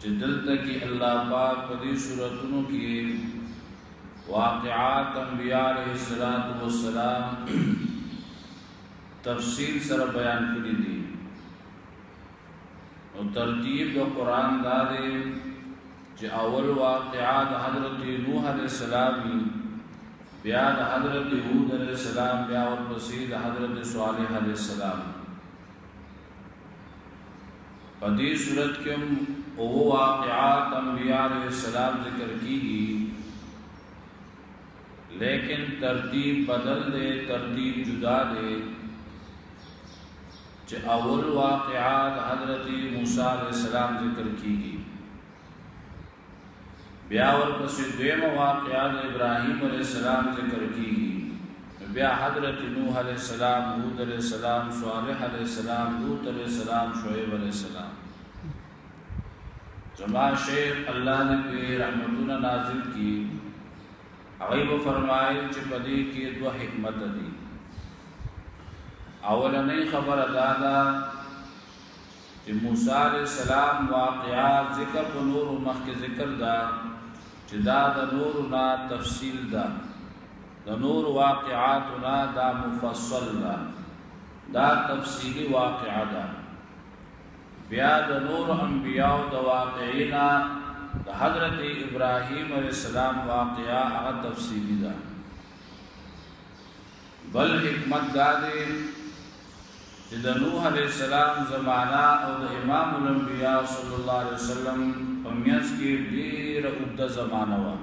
چې دلته کې الله پاک په دې صورتونو کې واقعات انبیاء علیه الصلاۃ والسلام تفصیل سره بیان کړی دي او ترتیب د قران دا دی چې اول واقعات حضرت نوح علیه السلام بیا د حضرت هود علیه السلام بیا ورپسې د حضرت صالح علیه السلام په دې صورت کې هم او واقعات انبیاء علیه السلام ذکر کیږي لیکن ترتیب بدل دی ترتیب جدا دی چې اول واقعات حضرت موسی علیه السلام ذکر کیږي بیا ورپسې دویمه واقعه د ابراهیم علیه السلام ذکر کیږي بیا حضرت نوح علیه السلام هود علیه السلام صالح علیه السلام لوط علیه السلام شعیب علیه السلام زما شیخ الله دې په رحمتونو نازل کړي هغه به فرمایي چې په دې کې دوه حکمت دي اولنې خبره دا ده د موسی علیه السلام واقعه ځکه په نورو مخکې ذکر ده چې دا د نورو نه تفصیل ده د نور واقعاتو نه دا مفصل ده دا تفصیلی واقعه ده بیا د نور انبیاو د واقعینا د حضرت ابراهیم علیه السلام واقعا هغه تفصیلی ده بل حکمت دا دی چې د نوح علیه السلام زمانه او د امام الانبیاء صلی الله علیه وسلم په میانس کې ډېره اوږده زمانه وه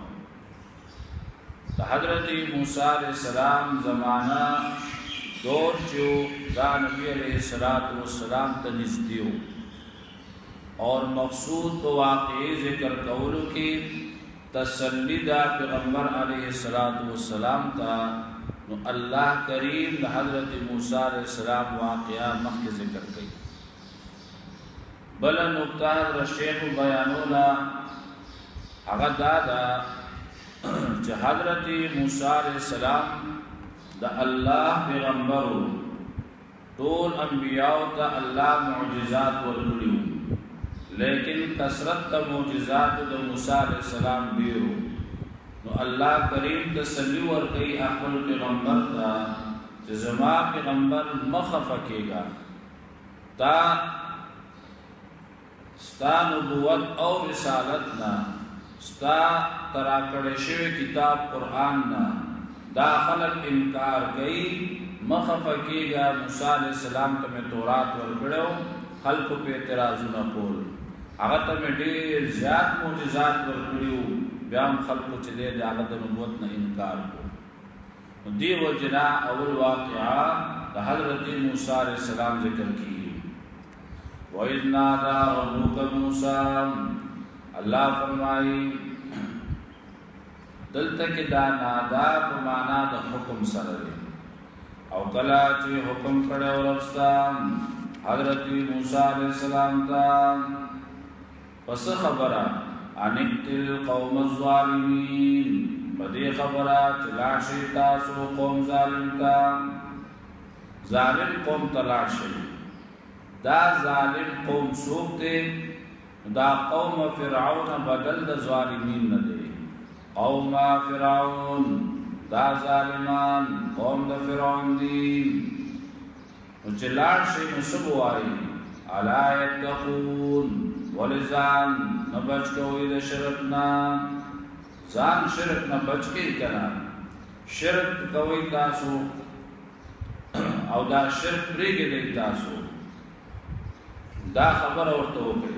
د حضرت موسی علیہ السلام زمانہ دور چې دا نبی علیہ الصلات والسلام ته نږدې و او مقصود په واقعي ذکر کولو کې تسلی ده پیغمبر علیه الصلاة والسلام ته نو الله کریم د حضرت موسی علیه السلام واقعا مخکې ذکر کړي بل نقطه حضرت شیخ بیانولا هغه دا ده چې حضرت موسی علیه السلام د الله پیغمبرو ټول انبیاو ته الله معجزات ورکړي وو لیکن کثرت د معجزات د موسی علیه السلام ډیرو نو الله کریم تسلی ورکړي خپل پیغمبر ته چې زما پیغمبر مخه فکیږي تا ستا نبوت او رسالت نه ستا تراکړې شوی کتاب قران نه دا خلک انکار کوي مخه پکېږه موسی علی السلام ته مې تورات ورکړو خلکو په اعتراضونه کول هغه ته مې ډېر زیات معجزات ورکړیو بیا هم خلکو چې دې د هغه د نبوت نه انکار کو نو دې وجنا اول واقعا د حضرت موسی علیہ السلام ذکر کیږي وَإِذْ نَادَى رَبُّكَ مُوسَى الله فرمایي دلته کې دا نادا په معنا د حکم سره دی او کلا چې حکم کړه او ربستا حضرت موسی علیہ السلام ته په څه خبره؟ ان ائت القوم الظالمین، په دې خبره چې لاړ شئ تاسو قوم ظالم ته، ظالم قوم ته لاړ شئ. دا ظالم قوم څوک دی؟ دا قوم فرعون بدل د ظالمین نه دی. قوم فرعون دا ظالمان قوم د فرعون دي. نو چې لاړ شي نو څه به وایي الا یتقون ولې ځان نه بچ کوئ د شرک نه ځان شرک نه بچ کوئ که نه شرک کوئ تاسو او دا شرک پرېږدئ تاسو دا خبره ورته وکړئ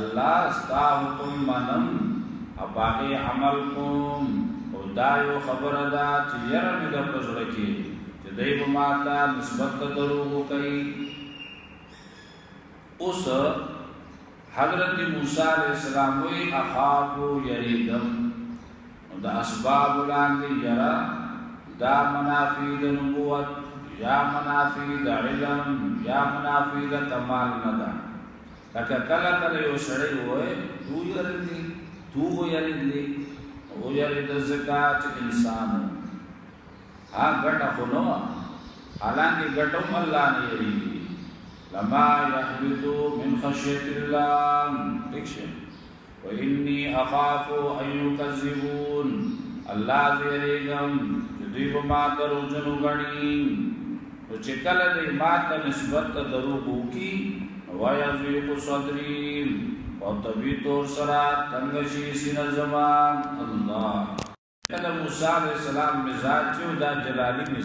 الله ستا حکم منم او باغی عمل کوم او دا یو خبره ده چې یره مې د پزړه کې چې دوی به ماته نسبت ته دروغ کوي اوس حضرت موسی علیہ السلام وی اخاف یریدم د اسباب لاندې یرا دا منافی د نبوت یا منافی د علم یا منافی د کمال نه ده لکه کله کله یو سړی وای تو یریدلی تو یریدلی او یرید زکا چې انسان ها ګټه خو نو حالانکه ګټه هم الله نه یریږي لما یحبتو من خشیت الله ټیک شه وإني أخاف أن يكذبون الله زیریږم چې دوی به ما دروغجن وګڼي نو چې کله دوی ما ته نسبت ته دروغ وکړي ويضيق صدري او طبي طور سره تنګ شي سینه زما الله د موسی علیه السلام مزاج چې دا جلالي مزاج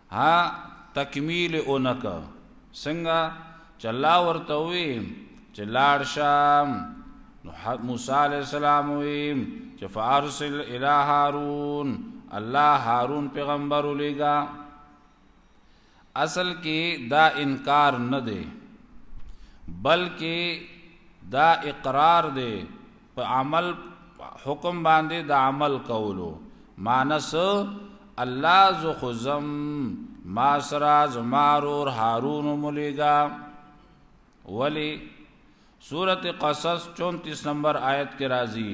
ها تکمیل یې اونکړ څنګه چې الله ورته ووی چې لاړ شم نو موسی علی السلام وی چې فارسل الی هارون الله هارون پیغمبر ولېګا اصل کې دا انکار نه دی بلکې دا اقرار دی په عمل حکم باندې د عمل کولو مانس الله ذو خزم ما سرا زمارور هارون ملګا ولی سورت قصص 34 نمبر آیت کې راځي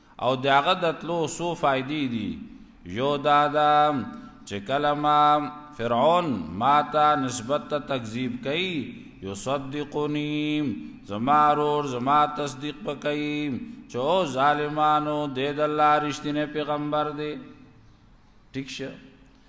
او د هغه د تلو څو فائدې دي یو دا ده چې کله ما فرعون ما ته نسبت ته تکذیب کوي یصدقنی زما رور زما تصدیق پکې چې او ظالمانو د الله رښتینه پیغمبر دی ټیک شه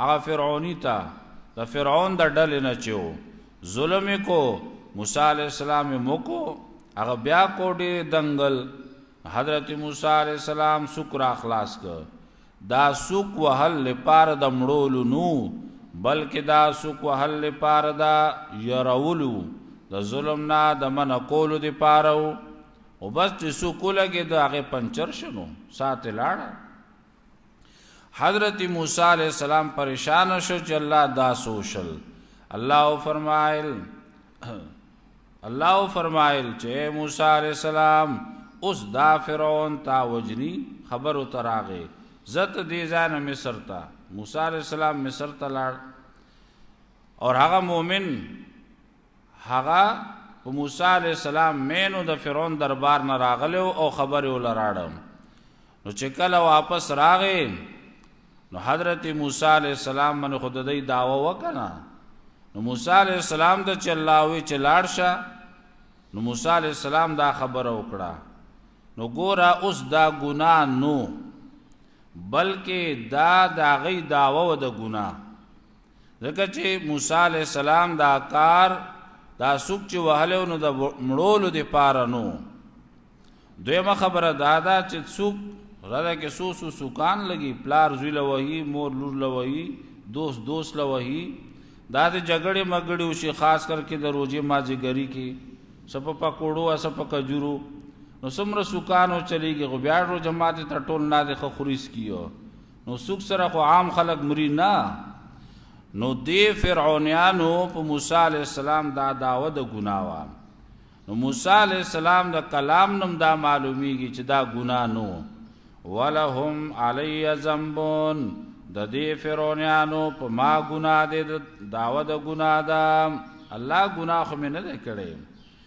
هغه فرعونی ته د فرعون د ډلې نه چېو ظلم کو موسی علی السلام موکو هغه بیا کو ډېر دنګل حضرت موسی علی السلام سوک را خلاص ک دا سوک وهل لپاره د مړولو نو بلکې دا سوک وهل لپاره دا يرولو د ظلم نه د من کولو دی پاره او بس چې سوک لګي دا هغه پنچر شنو سات لاړه حضرت موسی علیہ السلام پریشان شو چې الله دا سوشل الله فرمایل الله فرمایل چې موسی علیہ السلام اوس دا فرعون تا وجنی خبرو تراغه زت دی ځان مصر ته موسی علیہ السلام مصر ته لاړ اور هغه مؤمن هغه، په موسی علیه السلام، مینو د فرعون دربار نه راغلی و او خبر یې ولراړه. نو چې کله واپس راغی نو حضرت موسی علیه السلام باندې خو د دوی دعوه وکړه. نو موسی علیه السلام ته چې الله وی چې لاړ شه نو موسی علیه السلام دا خبره وکړه. نو ګوره اوس دا ګناه نو بلکې دا د هغې دعوه وه د ګناه. ځکه چې موسی علی السلام دا کار دا سوق چې وهلو نو د مړولو د پاره نو دویمه خبره دا ده چې سوق راځه کې سو سو سکان لګي پلار زوی لوهي مور لور لوهي دوست دوست لوهي دا د جګړې مګړې او شي خاص کر کې د روزي مازیګری کې سپ پکوړو اس پک جورو نو سمره سکانو چلیږي غو بیا رو جماعت ته ټول نه د خوريس کیو نو څوک سره خو عام خلک مري نه نو دی فرعونانو په موسی علی السلام دا داوه د ګناوا نو موسی علی السلام د کلام نم دا معلومیږي چې دا ګنا نو ولهم علی ذنبون د دې فرعونانو په ما ګنا دې داوه د ګنا دا الله ګنا خو مې نه کړې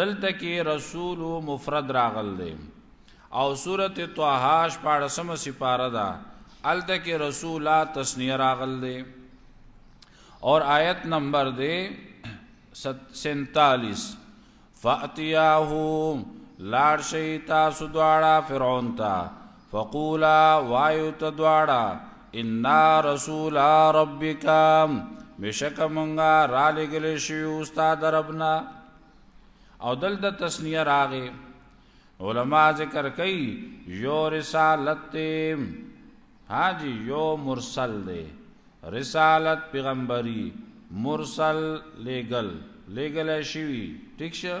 دلته کې رسول مفرد راغل دی او سورت طه شپاړسم سپاره ده الته کې رسولا تسنیه راغل دی اور آیت نمبر دی 47 فاتیاهو لار شي تاسو دواړه فرعون ته فقولا وایو ته دواړه انا رسول ربک بشک مونږه را لګل شو استاد ربنا او دل د تسنیه راغې علما ذکر کوي یو رسالت حاجی یو مرسل دی رسالت پیغمبري مرسل لګل لګل شوی ٹھیک شه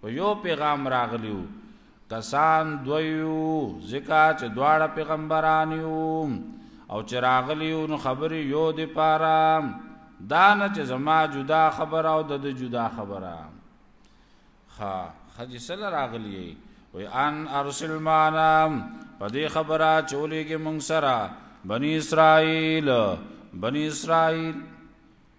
په یو پیغام راغلیو کسان دویو ځکه چې دواړه پیغمبران یو او چې راغلیو نو خبرې یو دی پاره دا نه چې زما جدا خبره او د جدا خبره ها خځې سره راغلی وي ان ارسل معنا په دې خبره چولېږي مونږ سره بني اسرائیل بني اسرائیل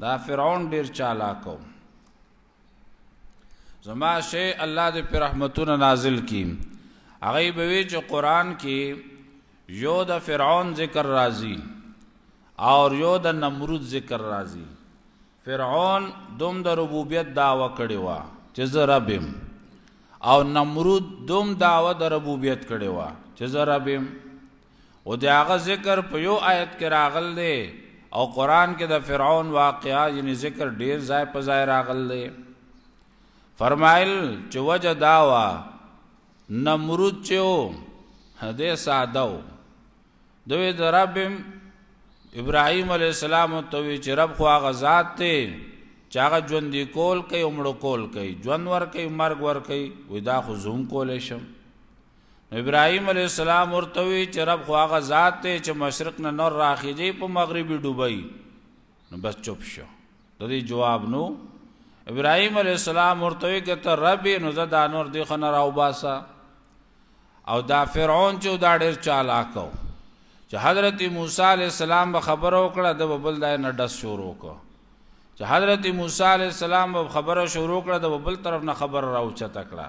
دا فرعون ډیر چالاکو زما شی الله دې پر رحمتونه نازل کی هغه به وی چې قران کې یو د فرعون ذکر راځي او یو د نمرود ذکر راځي فرعون دوم د ربوبیت داوا کړی و چې زه ربم او نمرود دوم داوا د ربوبیت کړی و چې زه ربم او د هغه ذکر په یو آیت کې راغل دی او قران کې د فرعون واقعا یعنی ذکر ډیر ځای په ځای راغل دی فرمایل چې وجه داوا نمرود چې و هده ساده و دوی د رب ابراهيم عليه السلام ته وی چې رب خو هغه ذات ته چې هغه ژوند کول کوي عمر کول کوي ژوند ور کوي مرګ ور کوي ودا خو زوم کول شم ابراهيم عليه السلام ورته وی چې رب خو هغه ذات ته چې مشرق نه نور راخیږي په مغربي ډوبای نو بس چوپ شو د دې جواب نو ابراهيم عليه السلام ورته وی چې ته رب نو زه دا نور دی خنه راو باسا او دا فرعون چې دا ډېر چالاکو چې حضرت موسی عليه السلام به خبرو کړه د بل دای نه ډس شروع کو چې حضرت موسی عليه السلام به خبره شروع کړه د بل طرف نه خبر راوچته کړه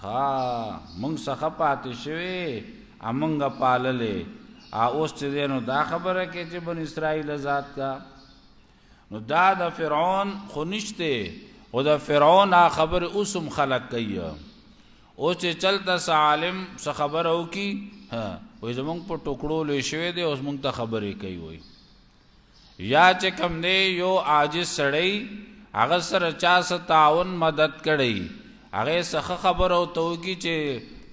خا مونږ سخه پاتی شوی ا مونږ پاللی ا اوس چې دی نو دا خبره کې چې بن اسرائیل ازاد کا نو دا د فرعون خو نشته او د فرعون ا خبر اوسم خلق کوي او چې چلته سالم څه خبر او کی ها وې زمونږ په ټوکړو لې شوی دی اوس مونږ ته خبرې کوي وای یا چې کم دی یو عاجز سړی هغه سره چا سره تعاون مدد کړي هغه څخه خبر او توګي چې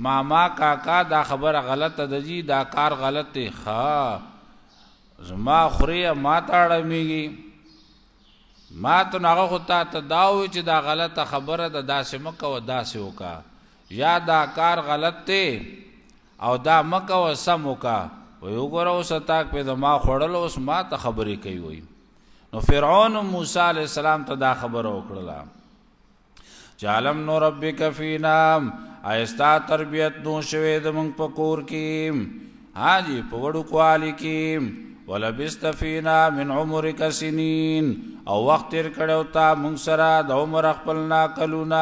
ماما کاکا دا خبره غلطه ده جی دا کار غلط دی ښا زما خوري ما تاړه میږي ما ته هغه خو تا ته دا و چې دا غلطه خبره ده داسې مکه و داسې وکا یا دا کار غلط دی او دا مه کوه سم وکړه وایي وګوره اوس اتاک پې زما خوړل اوس ما ته خبرې کوي وایي نو فرعون موسی علی السلام ته دا خبره وکړه چالم نو ربک فینا ایستا تربیت نو شوه د مونږ په کور کې حاجی په وړو کوالی کې ولبست فینا من عمرک سنین او وخت تیر کړو تا مونږ سره د عمر خپل نا کلونه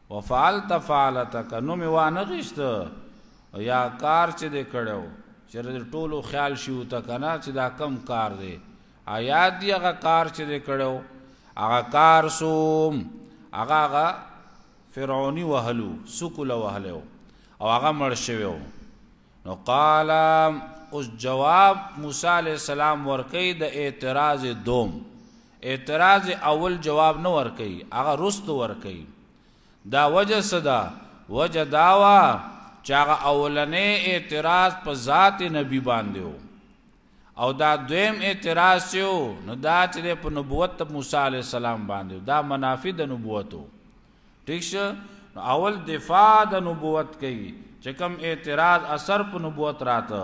وفعلت فعلتک نو می وانه غشت یا کار چې دې کړو چې د ټولو خیال شي او تکنه چې دا کم کار دی آیا دی هغه کار چې دې کړو هغه کار سوم هغه هغه فرعونی وهلو سکول وهلو او هغه مړ شویو نو قال اوس جواب موسی علی السلام ورکی د اعتراض دوم اعتراض اول جواب نه ورکي هغه رستو ورکي دا وجه صدا وجه داوا چاغه اولنې اعتراض په ذات نبی باندې او دا دویم اعتراض یو نو دا چې په نبوت موسی علی السلام باندې دا منافی د نبوتو ٹھیک شه نو اول دفاع د نبوت کوي چې کوم اعتراض اثر په نبوت راته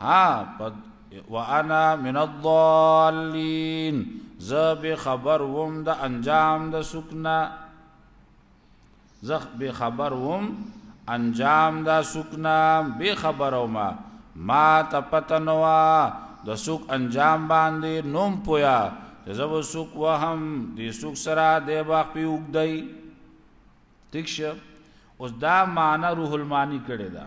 ها قد وانا من الضالين زه به خبر وم د انجام د سکنا زه به خبر وم انجام د سکنا به خبر وم ما ته پته نو د سوک انجام باندې نوم پویا زه و سوک وهم د سوک سره د باغ په وګدای تکشه اوس دا معنی روح المانی کړي دا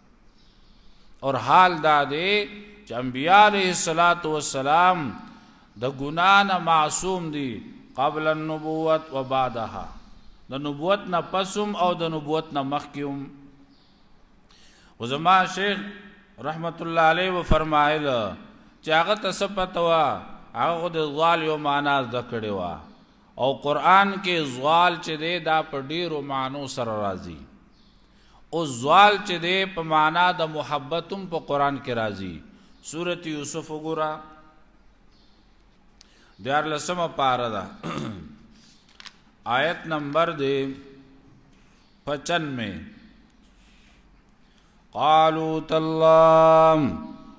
اور حال دا دی چې انبیاء علیه الصلاۃ والسلام د ګنا نه معصوم دي قبل النبوت و بعدها د نبوت نه پسوم او د نبوت نه مخکیوم او زما شیخ رحمت الله علیه و فرمایل چې هغه ته سپتوا هغه د ظال یو معنا ذکرې وا او قران کې ظال چې دی دا په ډیرو معنو سره راځي او زوال چې دی په معنا د محبت هم په قران کې راځي سورته یوسف وګوره دیار لسمه پاره ده آیت نمبر دی 95 قالوا تلام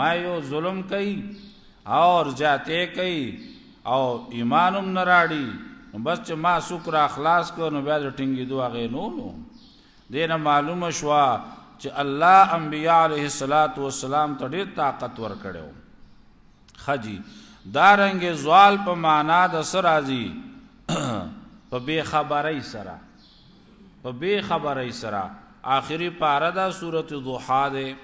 ما یو ظلم کوي اور جاته کوي او ایمانم نراړي نو بس چې ما سوک را خلاص کو نو بیا د ټینګې دوه غې نو نو دینه معلومه شوا چې الله انبیاء علیه الصلاۃ والسلام ته ډېر طاقت ور کړو خجی دارنګ زوال په معنا د سرازي په بے خبرۍ سره په بے خبرۍ سره آخري پاره دا سورته ضحا ده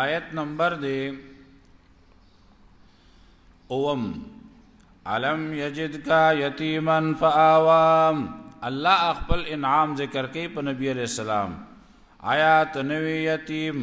آیت نمبر دی اوم علم یجد کا یتیمن فآوام الله خپل انعام ذکر کوي په نبی علیہ السلام آیا تنوی یتیم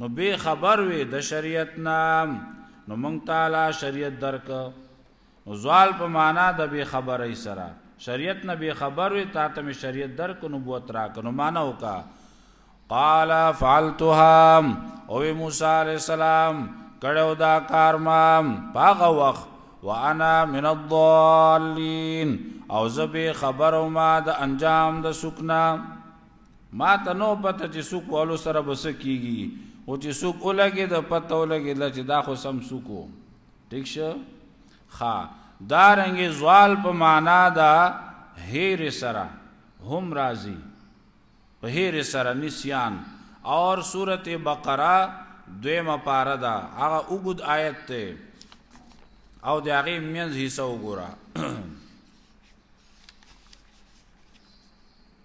نو به خبر وي د شریعت نام نو مونږ تعالی شریعت درک نو زوال په معنا د به خبرې سره شریعت نه به خبر وي تا ته می شریعت درک نبوت راک نو معنا وکا قال فعلتها او موسی علی السلام کړو دا کار ما پاغه وخت وانا من الضالين او زبي خبرو ما د انجام د سکنا ما ته نو پته چې سوق والو سره بس کیږي او چې سوق ولګي د پته ولګي دا چې دا خو سم سوقو ٹھیک شه خا دارنګ زوال په معنا دا هیر سره هم راضی په هیر سره نسیان اور سورته بقره دویمه پاره دا هغه وګد آیت ته او د هغه مینځ حصہ وګوره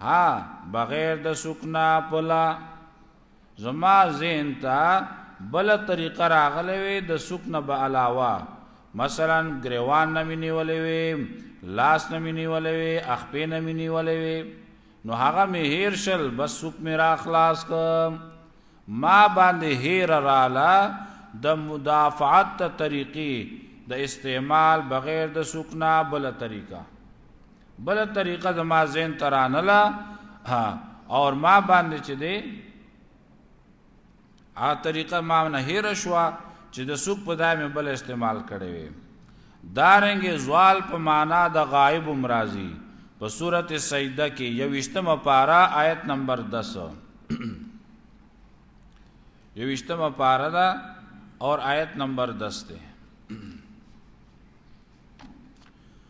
ها بغیر د سکنا پلا زما زین تا بل طریقه راغلی وي د سکنا به علاوه مثلا گریوان نمی نیولې وي لاس نمی نیولې وي اخپې نمی نیولې وي نو هغه می هیر شل بس سک می را خلاص ک ما باندې هیر رااله د مدافعت طریقې د استعمال بغیر د سکنا بل طریقه بل طریقه زما زین ترانلا ها اور ما باندې چې دی ا طریقه ما نه هیر شوا چې د سوق په دای مې بل استعمال کړي وي دارنګ زوال په معنا د غائب مرাজি په سورته سجده کې یوشتمه پارا آیت نمبر 10 یوشتمه پارا دا اور آیت نمبر 10 ته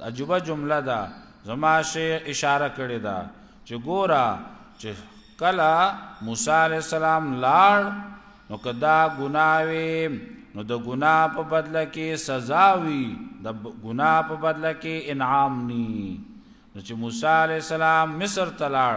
عجبه جمله ده زما شیخ اشاره کړی ده چې ګوره چې کله موسی علی السلام لاړ نو کدا ګناوي نو د ګنا په بدله کې سزا وي د ګنا په بدله کې انعام ني نو چې موسی علی السلام مصر ته لاړ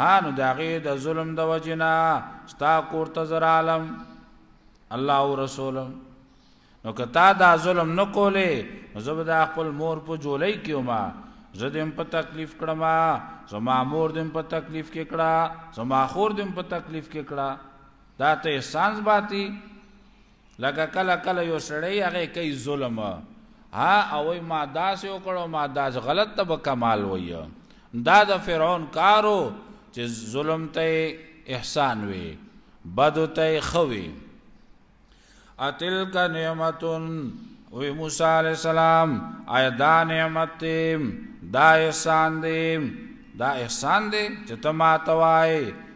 ها نو داغه د ظلم د وجنا ستا کور ته زر عالم الله او رسولم نو کتا دا ظلم نه کولې زب دا خپل مور په جولای کیو ما زدم په تکلیف کړم زما مور دم په تکلیف کې کړه زما خور دم په تکلیف کې کړه دا ته احسان باتی لکه کله کله یو سړی هغه کوي ظلم ها او ما داس یو کړو ما داس غلط ته به کمال وي دا د فرعون کارو چې ظلم ته احسان وي بد ته خوي اتلک نعمتون وی موسی علی السلام آیا دا نعمت دی دا احسان دی دا احسان دی چې ته ما توای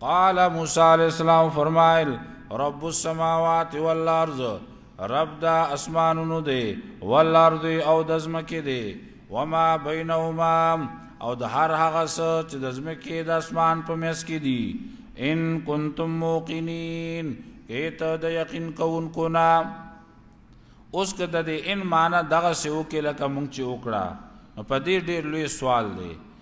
قال موسی علیہ السلام فرمایل رب السماوات والارض رب دا اسمانونو دی والارض او د زمکه دی وما بینهما او د هر هغه څه چې د زمکه د اسمان په میس کې دی ان کنتم موقنین ایت د یقین کوونکو نه اوس که د ان معنی دغه سیو کې لکه مونږ چې وکړه په دې ډېر لوی سوال دی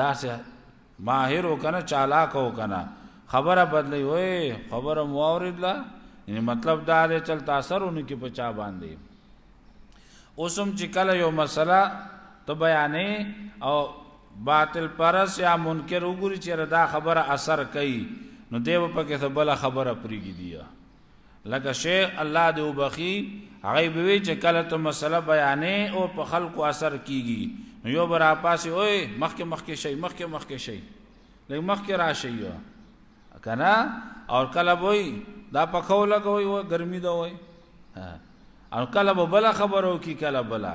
دا سه ماهر وکنه چالاک وکنه خبره بدلی وې خبره مو اوریدله یعنی مطلب دا دی چل تاثرونه کې پچا باندې اوسم چې کله یو مسله ته بیانې او باطل پرس یا منکر وګوري چې دا خبره اثر کوي نو دیو په کې ته بل خبره پریږي دی لکه شیخ الله دې وبخي هغه به وی چې کله ته مسله بیانې او په خلکو اثر کیږي نو یو برا پاسې اوې مخکې مخکې شي مخکې مخکې شي لږ مخکې راشي یو کنه او کله وای دا پخو لګوي و ګرمي دا وای او کله به بل خبرو کی کله بلا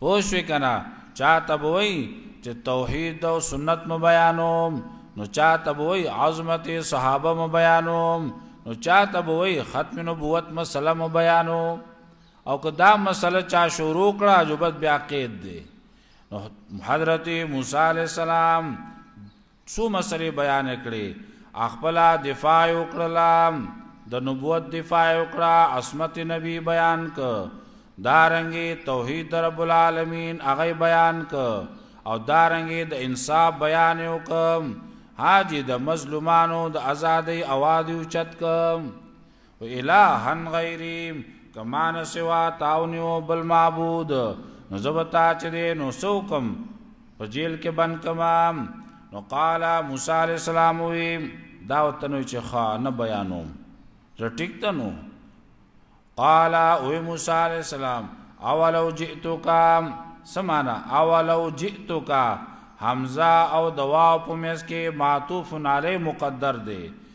پوه شوې که نه؟ چا ته به وایي چې توحید او سنت مو بیانوم نو چا ته به وایي عظمت صحابه مو بیانوم نو چا ته به وایي ختم نبوت مسله مو بیانوم او که دا مسله چا شروع کړه جو بس بیا قید دی نو حضرت موسی علیه السلام څو مسلې بیان کړې اخپله دفاع یې وکړله د نبوت دفاع یې وکړه عصمت نبی بیان ک دارنګې توحید در رب العالمین هغه بیان ک او دارنګې د انصاف بیان یې وکم حاجی د مظلومانو د ازادۍ اواز یې اوچت کم و الهن غیری کمان سوا تاونیو بل معبود نو زبتا چې دی نو سوکم په جیل کې بند کمام نو قال موسی علی السلام وی دا وتنو چې خا نه بیانوم زه ټیک ته نو قال او موسی علی السلام اولو جئتک سمانا اولو جئتک حمزه او دوا په مس کې معطوف علی مقدر دی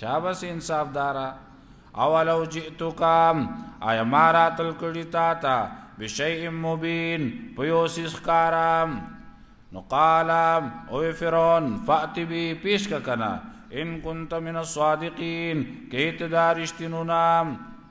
شابس انصاف دارا اولو جئتکم آیا ما راتل کړی تا تا بشیء مبین پیوس اسکارم نو قال او فرعون فات بی پیش کنا ان کنت من الصادقین کیت دارشتنو نام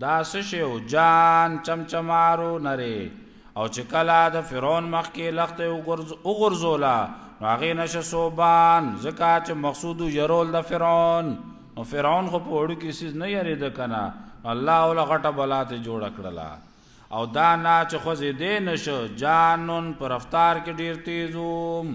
دا څه شی و جان چمچمارو نری او چې کله د فرعون مخ کې لخته وګرځولا نو هغه نشه صوبان ځکه چې مقصود يرول د فرعون نو فرعون خو په وړو کې سیز نه یری د کنه الله ول غټه بلات جوړ کړلا او دا نه چې خو زه دې نشو جانون پر رفتار کې ډیر تیزوم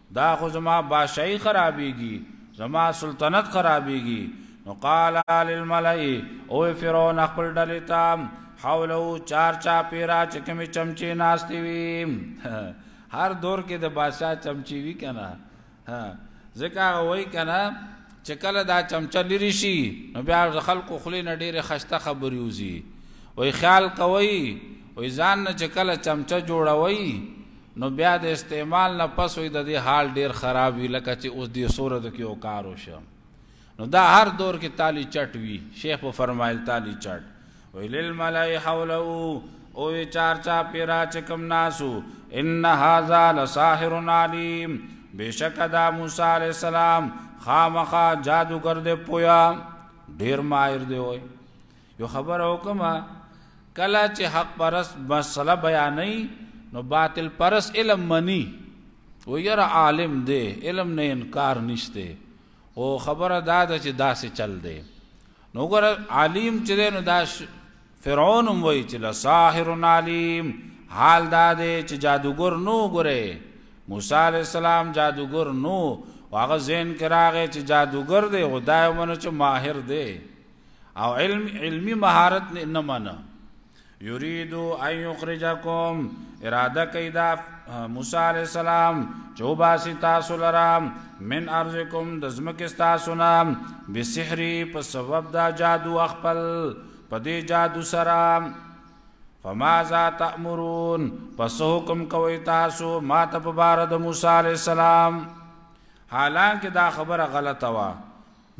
دا خو زما بادشاهي خرابېږي، زما سلطنت خرابېږي. نو قال للملأ، ووې فرعون خپل ډلې ته، حوله چارچاپېره چې کومې چمچې ناستې وي، هر دور کې د بادشاه چمچې وي که نه؟ ځکه هغه وایي که نه چې کله دا چمچه لرې شي نو بیا د خلکو خولې نه ډېرې ښایسته خبرې وځي. وایي خیال کوئ، وایي ځان نه چې کله چمچه جوړوئ، نو بیا د استعمال نه پس وي د دې حال ډیر خراب وي لکه چې اوس دې صورت کې او کار وشو نو دا هر دور کې تالی چټ وي شیخ په فرمایل تالی چټ ویل الملای حوله او چار چا پیرا چکم ناسو ان هاذا لساحر علیم بشک دا موسی علی السلام خامخا جادوګر دې پویا ډیر ماهر دی وای یو خبره وکم کله چې حق پرس مسله بیانې نو باطل پرس علم منی و یره عالم دی علم نه انکار نشته او خبره دا ده چې داسې چل دی نو ګور عالم چې نو دا فرعون هم وای چې لساحر علیم حال دا دی چې جادوګر نو ګره موسی علی السلام جادوګر نو واغه زین کراغه چې جادوګر دی خدای مونږ چې ماهر دی او علم علمی مهارت نه منه یرید ان یخرجکم اراده کوي دا موسی علی السلام چوباسی تاسو لرام من ارزکم د زمکه تاسو نام بسحر په سبب دا جادو خپل په دې جادو سره فماذا تأمرون پس حکم کوي تاسو ما ته په بار د موسی علی السلام حالانکه دا خبره غلطه وه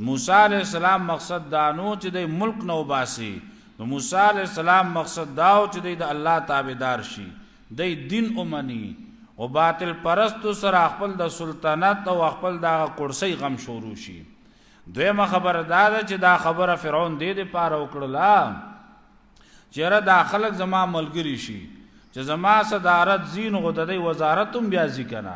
موسی علیه السلام مقصد دا نو چې دی ملک نه وباسي نو موسی علیه السلام مقصد دا و چې دی د الله تابعدار شي دی دین ومني او باطل پرستو سره خپل د سلطنت او خپل د کرسۍ غم شروع شي دویمه خبره دا ده چې دا خبره فرعون دې دې پاره وکړله چیرې دا خلک زما ملګری شي چې زما صدارت زین غو د دې وزارت هم بیا ځکنه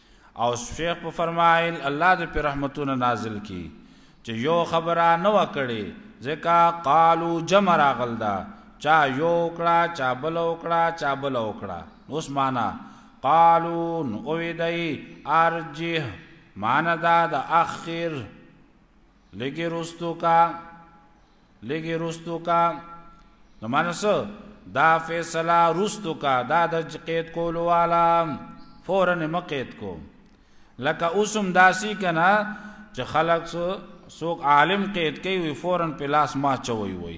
او شیخ په فرمایل الله دې په رحمتونه نازل کی چې یو خبره نه وکړي ځکه قالو جمع راغل دا چا یو کړه چا بل وکړه چا بل وکړه اوس معنا قالون او دی ارجه معنا دا د اخر لګي رستو کا لګي رستو کا نو مانس دا فیصله رستو کا دا د قید کولو والا فورا مقید کو لکه اوسم داسی کنا چې خلک څوک عالم قید کوي وی فورا په لاس ما چوي وي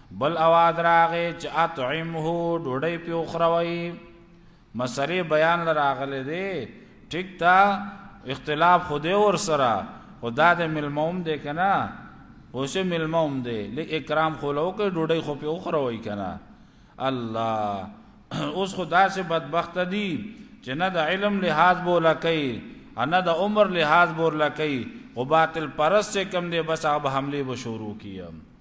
بل اواز راغې چې اطعمه ډوډۍ په اخروي مسلې بیان لراغلې دي ټیک تا اختلاف خوده ور سره خدا د ملموم دې کنه اوسه ملموم دې لې اکرام خلو کې ډوډۍ خو په اخروي کنه الله اوس خدا سے بدبخت دي چې نه د علم لحاظ بولا کوي انا د عمر لحاظ بور لکې او باطل پرست کم دې بس هغه حمله به شروع کیه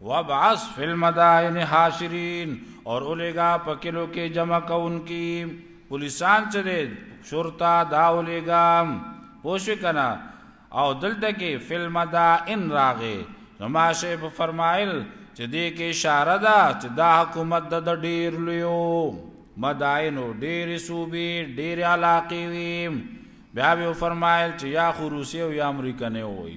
وابعث فی المدائن حاشرین اور اولیگا پکلو کې جمع کونکي پولیسان چې دي شرطه دا اولیگا پوښ کنا او دلته کې فی المدائن راغې نو ماشه په فرمایل چې دې کې اشاره ده چې دا حکومت د ډیر لیو مدائن ډیر صوبې ډیر علاقې وي بیا به فرمایل چې یا خو روسي او یا امریکا نه وي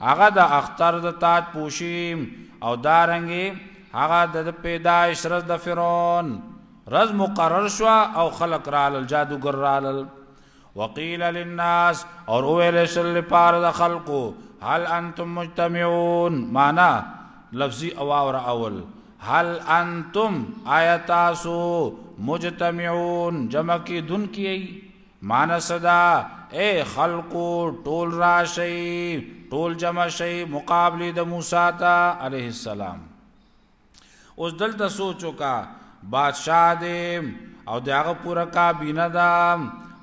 هغه د اختر د تاج پوشي او دارنګي هغه د پیدایش رز د فرعون رز مقرر شو او خلق رال الجادوګر رال وقيل للناس اور اویل شل پار د خلقو هل انتم مجتمعون معنا لفظي اواور اول هل انتم آیتاسو مجتمعون جمع کی دن کی معنی څه ده؟ اې خلقو! ټول راشئ، ټول جمع شئ مقابلې د موسی ته علیه السلام. اوس دلته سوچ وکا بادشاه دې او داغه پورا کابینه ده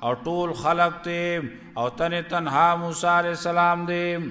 او ټول خلق ته او تن تنها موسی علی السلام دې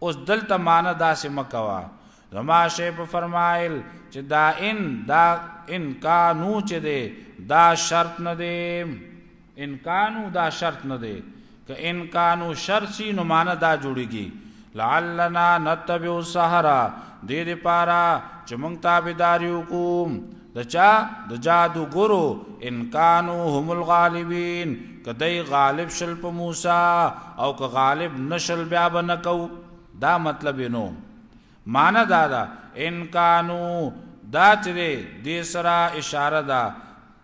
اوس دلته معنی داسې مکوا زما شی په فرمایل چې دا ان دا ان کانو چې دی دا شرط نه دی ان کانو دا شرط نه دی که ان کانو شرط سی نو معنی دا جوړیږي لعلنا نتبع السحرا دې دې پارا چې مونږ تابعداري وکوم د چا د جادوګرو ان کانو هم الغالبین کدی غالب شل په موسی او که غالب نشل بیا بنکو دا مطلب نو معنا دا دا ان کانو دا چره دې سره اشاره ده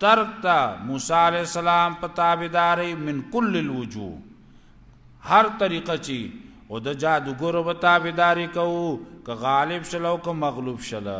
ترک تا موسی علی السلام په تابعداري من کل الوجوه هر طریقه چی او د جادوګرو په تابعداري کو که غالب شلو که مغلوب شلو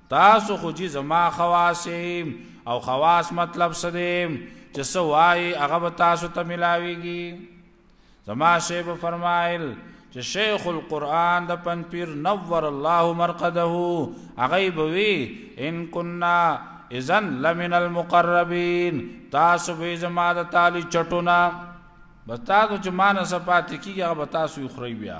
تاسو خو جی زما خواص او خواص مطلب څه دی چې څه وای هغه به تاسو ته ملاويږي زما شیب فرمایل چې شیخ القرآن د پنځپیر نور الله مرقده هغه بوي ان كنا اذن لمن المقربين تاسو به زما د تالی چټونه بس تاسو چې مان صفات کیږي هغه تاسو خوري بیا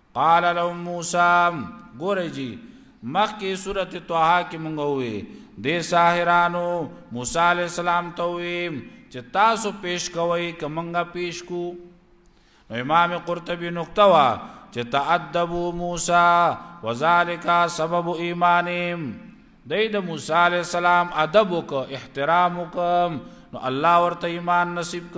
قال لهم موسی ګورې جی مخکې سورته طه کې مونږ وې د ساحرانو موسی علی السلام ته وې چې تاسو پیش کوی کمنګا پیش کو امام قرطبي نقطه وا چې تأدبو موسی وذالک سبب ایمانهم دای د موسی علی السلام ادب وک احترام وک نو الله ورته ایمان نصیب ک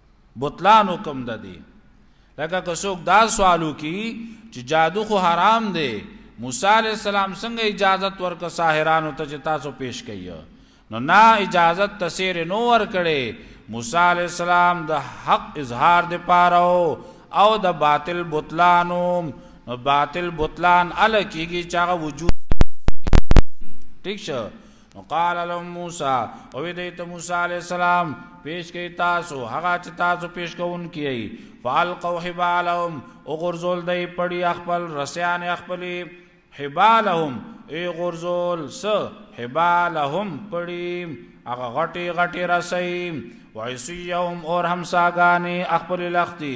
بطلان حکم ده دی لکه که څوک دا سوال وکي چې جادو خو حرام دی موسی علی السلام څنګه اجازه ورک ساحرانو ته چې تاسو پیش کړئ نو نه اجازه تسیر نو ور کړي موسی علی السلام د حق اظهار دی پاره او د باطل بطلانو نو باطل بطلان ال کیږي چې هغه وجود ټیک شه نو قال لهم موسی او دې ته موسی عليه السلام پیش کوي تاسو هغه چې تاسو پیش کوون کیي فالقوا حبالهم او غرزول دای پړی خپل رسیان خپلې حبالهم ای غرزول س حبالهم پړی هغه غټي غټي رسي وعصيهم اور همساګانی خپل لختي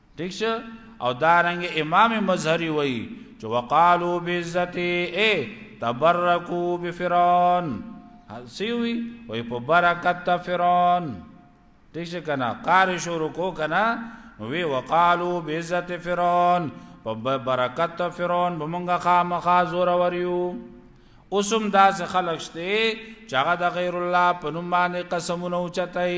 ټیک شه او دارنګ امام مظهری وای چې وقالو بعزته اے تبرکو بفرعون سیوی وای په برکت فرعون ټیک شه کنه قار شروع کو کنه وی وقالو بعزته فرعون په برکت فرعون بمونګه خامخا زور وریو اوسم داس خلق شته چې هغه د غیر الله په نوم باندې قسمونه اوچتای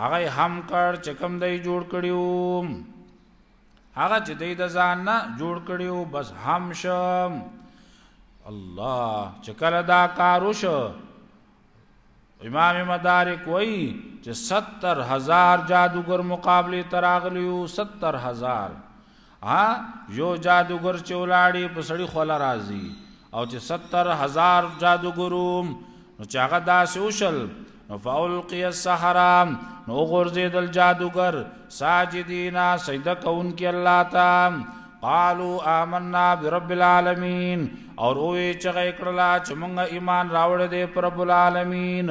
هغه هم کړ چې کم دی جوړ کړیو هغه چې دی د ځان نه جوړ کړیو بس هم شم الله چې کله دا کار وشو امام مدارک وای چې 70000 جادوګر مقابله تراغلیو 70000 ها یو جادوګر چې ولاړی په سړی خوله راځي او چې 70 هزار جادوګرو نو چې هغه داسې وشل نو فاولقی السحرا نو غرزیدل جادوګر ساجدینا سجده کوونکی الله تا قالو آمنا برب العالمین اور اوی چغه کړلا چې مونږ ایمان راوړ دې پر رب العالمین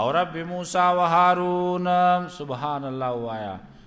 او رب موسی و هارون سبحان الله وایا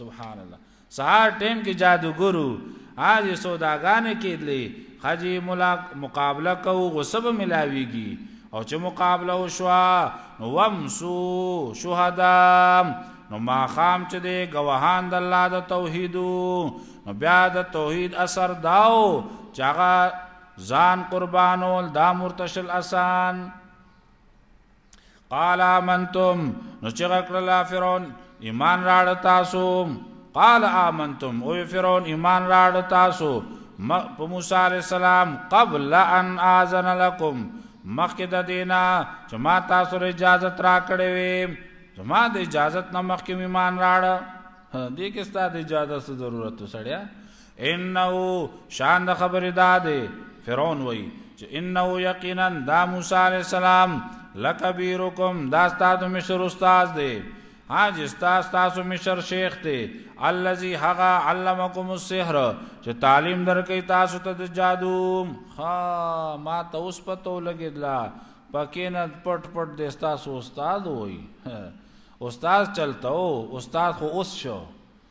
سبحان الله سهار ټیم کې جادوګرو آج سوداګان کېدلې خجی مولا مقابله کو غصب ملاویږي او چې مقابله وشوا نو ومسو شهدا نو ما خام چې دی گواهان د الله د توحیدو نو بیا د توحید اثر داو چې هغه ځان قربانول دا مرتشل اسان قال امنتم نو چې غکړل فرعون ایمان راړ تاسو قال امنتم او فرعون ایمان راړ تاسو په موسی علی السلام قبل ان اذن لكم مخکې د دینا چې ما تاسو ته اجازه ترا کړې وي زما د اجازه نه مخکې ایمان راړ دې کې ستاسو اجازه څه ضرورت وسړیا انه شان د خبر داده فرعون وای چې انه یقینا دا موسی علی السلام لکبیرکم دا ستاسو مشر استاد دی ها جی ستاسو مشر شیخ دی الذي هغه علمکم السحر چې تعلیم درکې تاسو ته د جادو ها ما ته اوس پته لګیدلا پکې نه پټ پټ د تاسو استاد وای استاد چلته او استاد خو اوس شو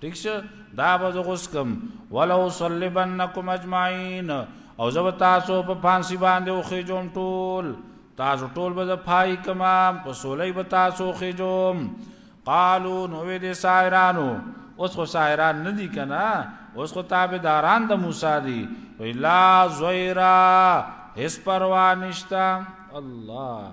ٹھیک شو دا به زه غوس کم ولو صلیبنکم اجمعین او زه به تاسو په پانسی باندې وخیجوم ټول تاسو ټول به د پای کما په سولې به تاسو خېجوم قالو نو وې دې سایرانو اوس خو سایران نه دي کنه اوس خو تابعداران د موسی دي ویلا زویرا هیڅ پروا نشتا الله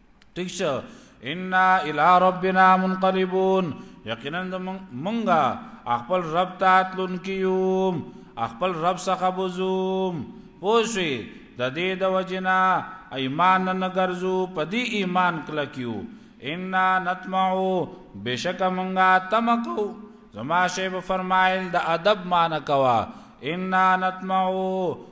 ټیک شو ان الى ربنا منقلبون یقینا منګه خپل رب ته تلون کیوم خپل رب څخه بوزوم پوښي د دې د وجنا ایمان نه ګرځو په دې ایمان کله کیو ان نتمعو بشک منګه تمکو زما شیب فرمایل د ادب مان کوا ان نتمعو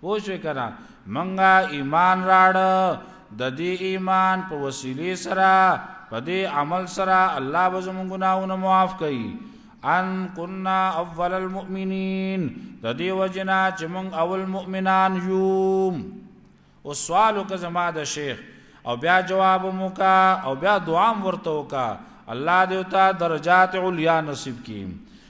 پوښوي کنه منګه ایمان راړ د دې ایمان په وسیله سره په دې عمل سره الله به زموږ ګناونه معاف کړي ان كنا اول المؤمنين د دې وجنا چې موږ اول مؤمنان یوم او سوالو که زما د شیخ او بیا جواب موکا او بیا دعام ورته وکا الله دې ته درجات علیا نصیب کړي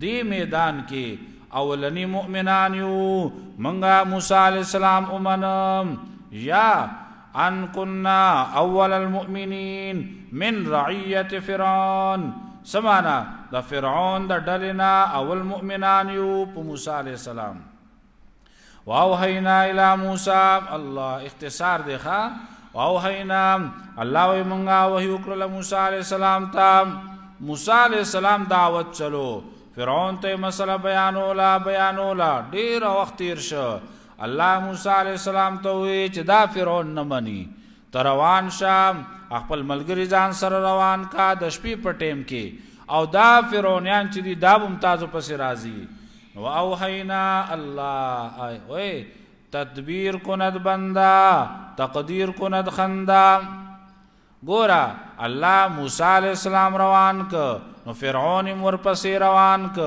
دې میدان کې اولنی مؤمنان یو منګه موسی علی السلام اومنم یا ان كنا اول المؤمنین من رعیت فرعون سمانا د فرعون د ډلینا اول مؤمنان یو په موسی علی السلام واوحینا الی موسی الله اختصار دی ښا واوحینا الله وی مونږه وحی وکړل موسی علی السلام ته موسی علی السلام دعوت چلو فرعون ته مسله بیانولا بیانولا ډیر وخت تیر شو الله موسی علی السلام ته وی چې دا فرعون نه مني ته روان شه خپل ملګری ځان سره روان کا د شپې په ټیم کې او دا فرعونیان چې دي دا ممتاز پسې راځي نو او حینا الله آی اوئے تدبیر کند بندا تقدیر کند خندا ګورا الله موسی علی السلام روان ک نو فرعون ورپسې روان ک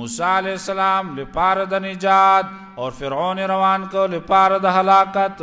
موسی علی السلام لپاره د نجات او فرعون روان ک لپاره د هلاکت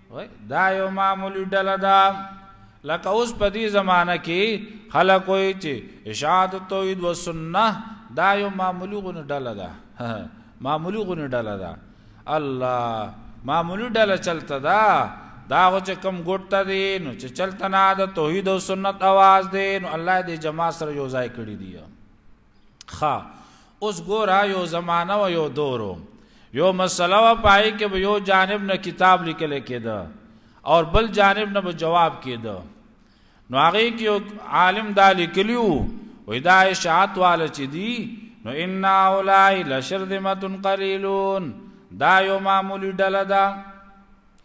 دا یو معمولی ډله ده لکه اوس په دې زمانہ کې خلک وایي چې اشاعت توحید و سنت دا یو معمولی غونه ډله ده معمولی غونه ډله ده الله معمولی ډله چلته ده دا هو چې کم ګټه دي نو چې چلته نه ده توحید او سنت आवाज دي نو الله دې جما سره یو ځای کړی دی خا اوس ګورا یو زمانہ و یو دورو یو مسله و پای کې به یو جانب نه کتاب لیکل کېده او بل جانب نه به جواب کېده نو هغه کې یو عالم دا لیکلیو وې دا اشاعت وال چې دی نو ان اولای لشرذمه قلیلون دا یو معمولی ډله ده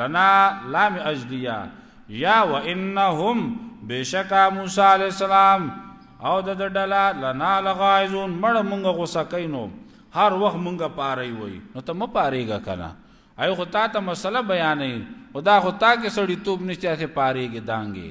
لنا لام اجدیا یا و انهم بشکا موسی علی السلام او د ډلا لنا لغایزون مړ مونږ غوسه کینو هر وخت مونږ پاره وي نو ته م پارهګه کنه ایو خو تا ته مسله بیانې او دا خو تا کې سړی توپ نشته چې پارهګه دانګي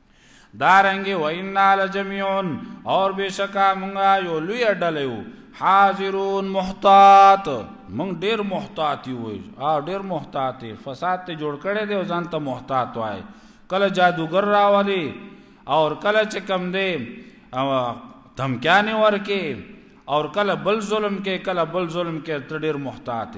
دارنګ و انا لجميع اور بشکا مونږه یو لوی ډلیو حاضرون محتاط مونږ ډیر محتاط یو او ډیر محتاط فساد ته جوړ کړي دی ځان ته محتاط وای کله جادوګر راولي او کله چې کم دی او تمکانه ورکه او کله بل ظلم کې کله بل ظلم کې تر ډیر محتاط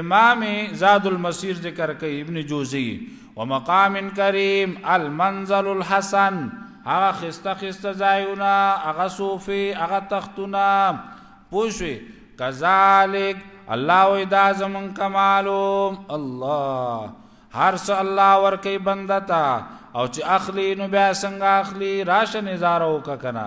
امام زاد المسیر ذکر کوي ابن جوزی ومقام کریم المنزل الحسن هغه خسته خسته ځایونه هغه صوفي هغه تختونه پوښوي کذالک الله وی دا زمون کمالو الله هر څه الله ورکی بندتا او چې اخلي نو بیا څنګه اخلي راشه نظاره وککنه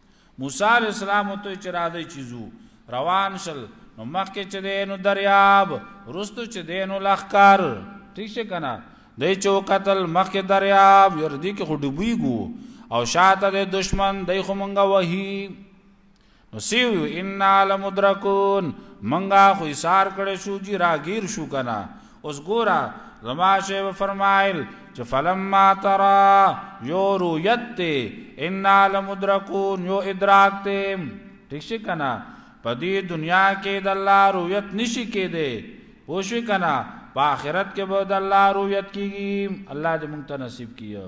موسی علی السلام ته چې را دی چیزو روان شل نو مخکې چې دینو دریاب رستو چې دینو لخکار ٹھیک شي کنه د چو قتل مخکې دریاب یردی کې خډبویګو او شاته د دشمن د خمنګه وهی نو سیو ان لمدرکون منګه خو ایثار کړه شو جی راگیر شو کنه اوس ګورا زما شی و فرمایل چې فلما ترا یو رؤیت ته ان لمدرکون یو ادراک ته ٹھیک شي کنه په دې دنیا کې د الله رؤیت نشي کېده او شي کنه په آخرت کې به د الله رؤیت کیږي الله دې مونږ ته نصیب کیږي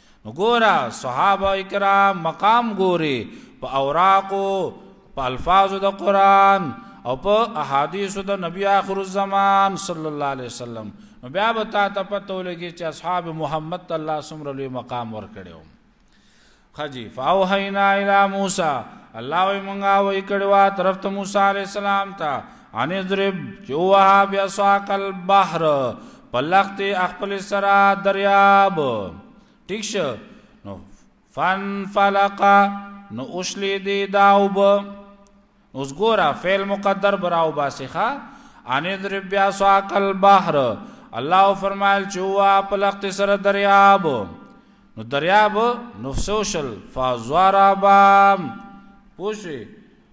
نو ګوره صحابه کرام مقام ګوري په اوراقو په الفاظو د قران او په احادیثو د نبی آخر الزمان صلی الله علیه وسلم نو بیا به تا ته پته ولګي چې اصحاب محمد ته الله څومره لوی مقام ورکړو خجی فاوحینا الی موسی الله وی مونږه وی کړوا طرف ته موسی علیہ السلام ته ان ضرب چوها بیا ساقل بحر په لختې خپل سره دریاب ټیک شه نو فن فلقا نو اوشلی دی داوب اوس ګورا فعل مقدر براو باسخه ان ضرب بیا ساق البحر الله فرمایل چې وا په لخت سره دریاب نو دریاب نفسوشل فازوارابا پوښي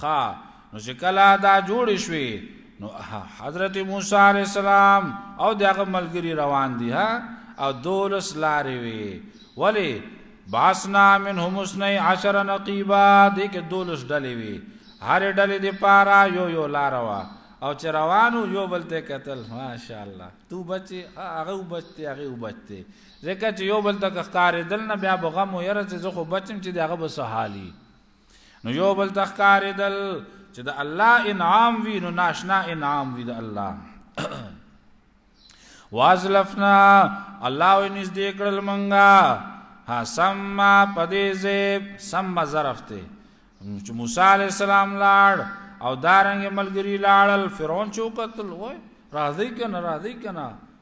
خا نو چې کله دا جوړ شوي نو حضرت موسی علی السلام او دغه ملګری روان دي ها او دولس لارې وي ولی باسنا منهم اسنی عشر نقیبا دې کې دولس ډلې وي هر ډلې دې پارا یو یو لار وا او چې روانو یو بل ته قتل ماشاء الله تو بچي هغه وبچتي هغه وبچتي ځکه چې یو بل ته ښکارې دل نه بیا بغم یره چې زه خو بچم چې دغه به سهالي نو یو بل تخکاریدل چې د الله انعام وی نو ناشنا انعام وی د الله وازلفنا الله وی نږدې کړل منګه ها سما پدې زیب سما ظرف ته چې موسی علی السلام لاړ او دارنګ ملګری لاړل فرعون چوکتل وای راځي کنه راځي کنه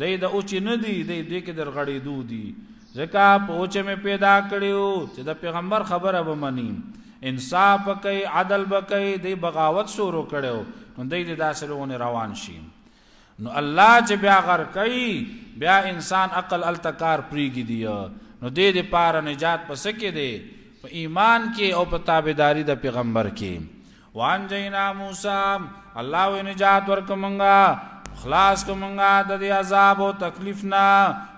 دی د اوچې نه دی دی دوی کې درغړېدو دي ځکه په اوچې مې پیدا کړیو چې د پیغمبر خبره به مني انصاف کوي عدل به کوي دی بغاوت شروع کړو نو دی د داسې لوونه روان شي نو الله چې بیا غر کوي بیا انسان عقل التکار پریږي دی نو دې د پاره نجات پس کې دی په ایمان کې او په تابعداري د پیغمبر کې وانجینا موسی الله وی نجات ورک مونږه خلاص کو مونږه د دې عذاب او تکلیف نه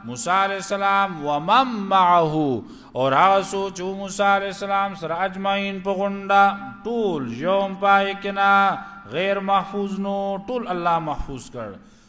موسی علی السلام ومم معه اور هغه سوچ موسی علی السلام سره اجمعین په غونډه ټول یوم پای کنا غیر محفوظ نو ټول الله محفوظ کړ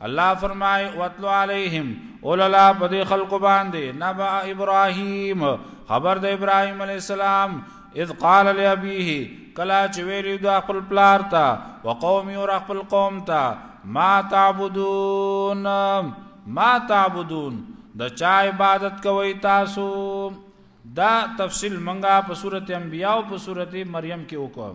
الله فرمای وتلو علیهم اوللا په دې خلکو باندې نبا ابراهیم خبر د ابراهیم علی السلام اذ قال لابيه کلا چې ویلی د خپل پلار ته وقوم یو خپل قوم ته ما تعبدون ما تعبدون د چا عبادت کوي تاسو دا تفصیل منګه په سورته انبیاء او په سورته مریم کې وکم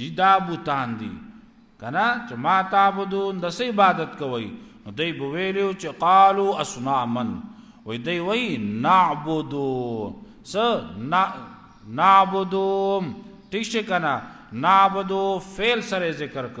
جی دا بوتان دي کنه چې ما تعبدون د سې عبادت کوي نو دوی به ویلو چې قالو اصنامن وای دوی وای نعبدو س نعبدو ټیک شي کنه نعبدو فعل سره ذکر ک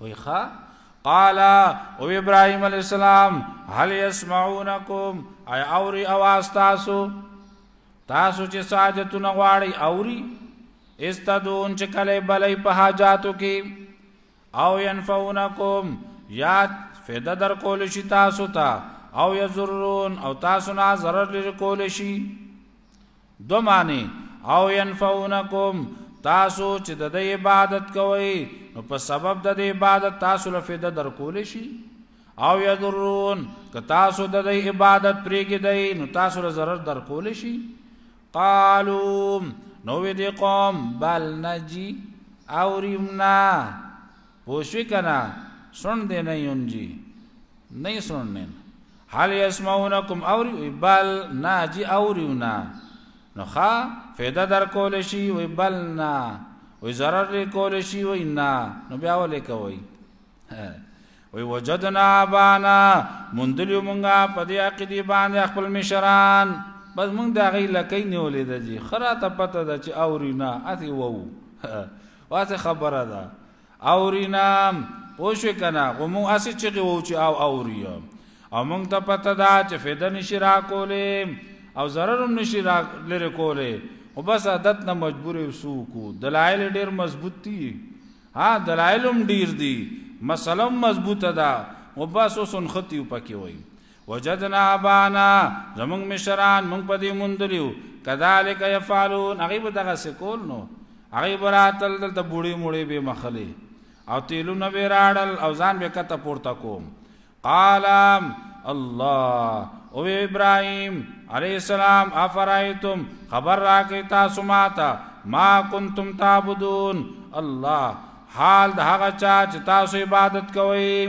وی خا قال او ابراهيم عليه السلام هل يسمعونكم اي اوري اواز تاسو تاسو چې ساجتونه غواړي اوري استدون چې کله بلې په حاجاتو کې او ينفعونكم یا فیده در کول شي تاسو ته او یزرون او تاسو نه ضرر لري کول شي دوه معنی، او ينفعونکم، تاسو چې د دې عبادت کوئ نو په سبب د دې عبادت تاسو له فایده درکول شي او یضرون که تاسو د دې عبادت پرېږدئ نو تاسو له ضرر درکول شي قالو نو وی دی قوم بل نجی اوریمنا پوشی کنا سن دی نه یونجی نه سنن هل يسمعونکم اوری وی بل نا جی اوریونا نو خا فیده در کول شي وی بل نا وی ضرر ری کول شي وی نا نو بیا ولې کوي وی وجدنا بانا مندلی مونږه په دې عقیدې باندې خپل مشران بس مونږ دا غي لکې نیولې د جی خرا ته پته ده چې اورینا اتی وو واسه خبره ده اورینا پوه شوې که نه خو مونږ هسې چغې وو چې او اوري او مونږ ته پته ده چې فایده نشي راکولی او ضرر هم نشي لرې کولی خو بس عادت نه مجبور یو سوکو دلایل ډېر مضبوط دي ها دلایل هم ډېر دي مسله هم مضبوطه ده خو بس اوس نښتي پکې وایي وجدنا ابانا زمونږ مشران مونږ په دې مندلیو کذالک یفعلون هغه به دغه سکول نو هغه براتل دلته بوړي موړي به مخلي او تیلو نه وراړل او ځان به کته پورته کوم قال الله او ابراهيم عليه السلام افرايتم خبر راکې تاسو ماته ما كنتم تعبدون الله حال د هغه چا چې تاسو عبادت کوئ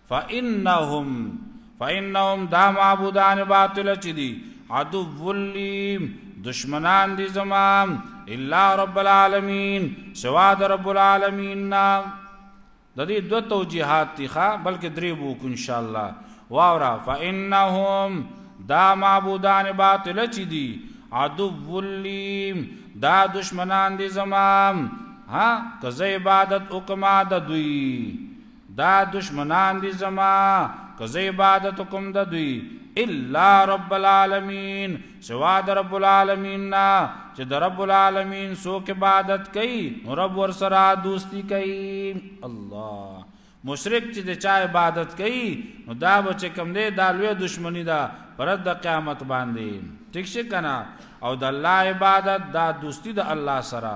فانهم فانهم دا معبودان باطل چي دي عدو ولیم دشمنان دي زما الا رب العالمین سوا د رب العالمین نا د دې دوه توجيهات دي ښا بلکې درې بو کو ان شاء الله واورا فانهم دا معبودان باطل چي دي عدو ولیم دا دشمنان دي زما ها که زه عبادت وکما د دوی دا دشمنان دي زما که زه عبادت کوم د دوی الا رب العالمین سوا د رب العالمین نه چې د رب العالمین څوک عبادت کوي نو رب ور سره دوستی کوي الله مشرک چې د چا عبادت کوي نو دا به چې کوم دی دا لوی دشمنی ده پر د قیامت باندې ټیک شي کنه او د الله عبادت دا دوستی د الله سره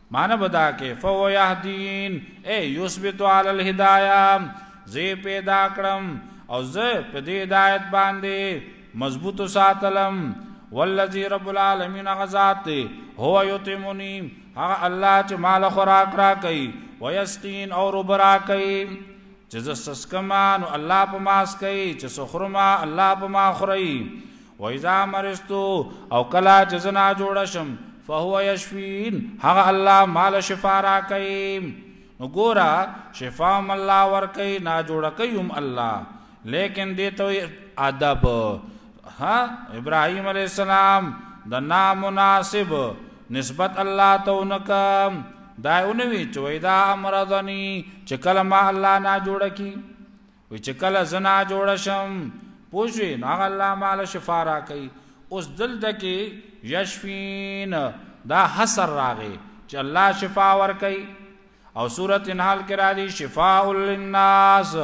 معنی بدا کې فو يهدين اي يثبت على الهدايه زه پیدا کړم او زه په دې هدایت باندې مضبوط ساتلم والذي رب العالمين غزات هو يتمني هغه الله چې مال خوراک را کوي ويسقين او رب را کوي چې زسسکمان الله په ماس کوي چې سخرما الله په ما خوري و اذا مرضت او کلا چې زنا جوړ شم فهو یشفین هغه الله مال شفا را کوي نو ګورا شفا هم الله ور کوي نا جوړ کوي هم الله لیکن دې ته ادب ها ابراهیم علی السلام د نامناسب نسبت الله ته ونکم دا اونوي چې وېدا امرضني چې کلمه الله نه جوړ کی وی چې کله زنا جوړ شم پوښوي نو هغه الله مال شفا را کوي اوس دلته کې یشفین دا حسر راغی چې الله شفا ور کوي او سورۃ انحال کې را دي شفاء للناس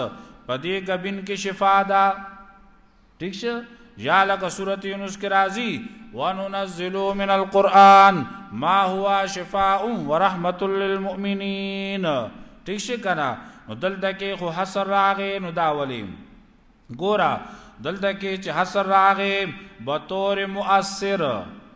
پدې غبن کې شفا ده ٹھیک شه یا لکه سورۃ یونس کې راځي وننزل من القرآن ما هو شفاء ورحمت للمؤمنین ٹھیک شه کنه نو دلته کې خو حسر راغې نو دا ولیم ګورا دلته کې چې حسر راغې بطور مؤثر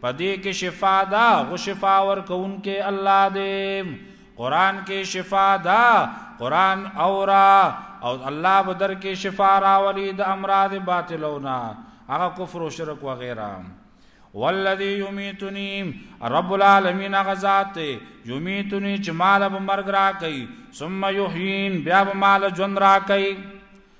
په دې کې شفا ده غو شفا ورکوونکی الله دی قران کې شفا ده قران اورا او الله به در کې شفا راولي د امراض باطلونه هغه کفر او شرک و غیره والذي يميتني رب العالمین غزات يميتني چې مال به مرګ را کوي ثم يحيين بیا به مال ژوند را کوي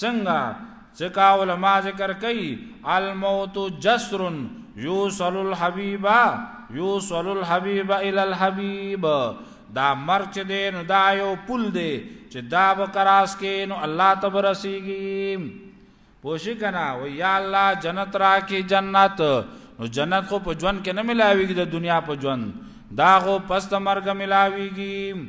څنګه ځکه علما ذکر کوي الموت جسر یوصل الحبیب یوصل الحبیب الی الحبیب دا مرچ دی نو دا یو پل دی چې دا به کراس کې نو الله تبرسیږي پوشی کنا و یا الله جنت را کې جنت نو جنت خو په ژوند کې نه ملاويږي د دنیا په ژوند دا خو پس د مرګ ملاويږي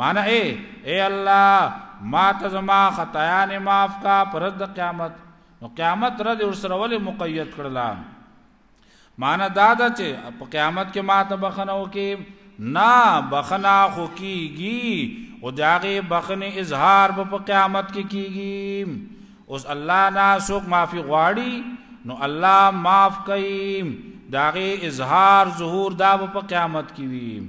معنی اے اے الله ما ته زما خطایان معاف کا پرد قیامت نو قیامت رد ورسره ولې مقید کړلا معنی دا ده چې په قیامت کې ما ته بخنه وکي نه بخنه خو کیږي او داغه بخنه اظهار په قیامت کې کیږي اوس الله نه سوک معافي غواړي نو الله معاف کوي داغه اظهار ظهور دا په قیامت کې وي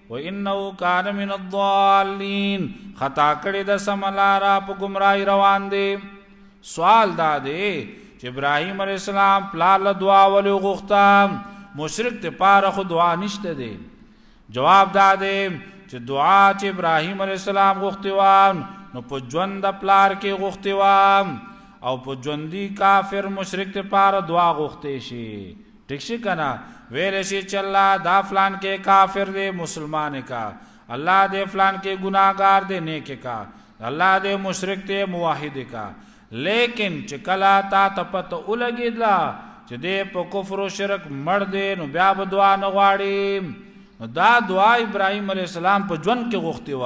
و انه کان من الضالین خطا کړی د سملارا په گمراهی روان دی سوال دا دی چې ابراهیم علی السلام پلا له دعا ولې غوښته مشرک ته پاره خو دعا نشته دی جواب دا دی چې دعا چې ابراهیم علی السلام غوښتي و نو په ژوند د پلار کې غوښتي و او په ژوندۍ کافر مشرک ته پاره دعا غوښتي شي ټیک شی کنه ویلی شی چی الله دا فلان کی کافر دی مسلمان کا الله دی فلان کی ګناه ګار دی نیک کا الله دی مشرک دی موحد کا لیکن چې کلا تا ته پته ولګیدلا چې دی په کفر او شرک مړ دی نو بیا به دعا نه غواړي نو دا دعا ابراهيم عليه السلام په ژوند کې غوښتي و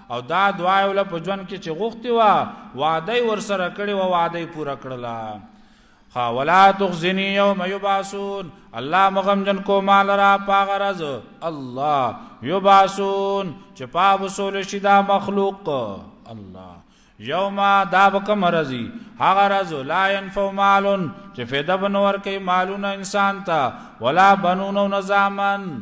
او دا دعا یې له په ژوند کې چې غوښتي وه وعده یې ورسره کړې وه وعده یې پوره کړله ها ولا تخزنی یوم یبعثون الله مغمجن کو مال را پاغرز الله یبعثون چې پاب سول شي دا مخلوق الله یوم دا بکم رزی هغه رز لا ينفع مال چې فایده بنور کوي مالونه انسان ته ولا بنون نظامن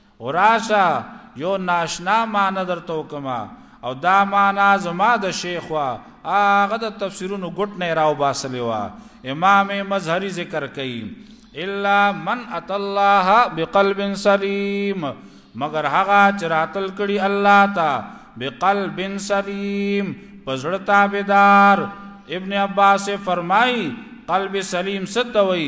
اوراشه یو ناشنا معنی درته وکما او دا معنی زما د شیخ وا هغه د تفسیرونو ګټ نه راو باسلی وا امام مظهری ذکر کوي الا من ات الله بقلب سلیم مگر هغه چراتل کړي الله تا بقلب سلیم پزړه تابعدار ابن عباس فرمای قلب سلیم ستوي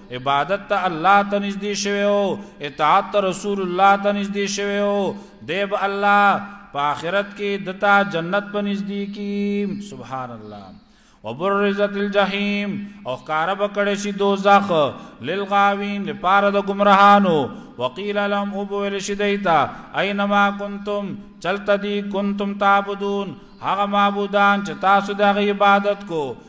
عبادت ته الله ته نږدې شوی او اطاعت ته رسول الله ته نږدې شوی او دیب الله په آخرت کې دتا جنت په نږدې کې سبحان الله وبرزت الجحیم او کار بکړی شي دوزخ للغاوین لپاره د گمراهانو وقیل لهم ابویل شدیتا اینما کنتم چلتدی کنتم تعبدون هغه معبودان چې تاسو د عبادت کو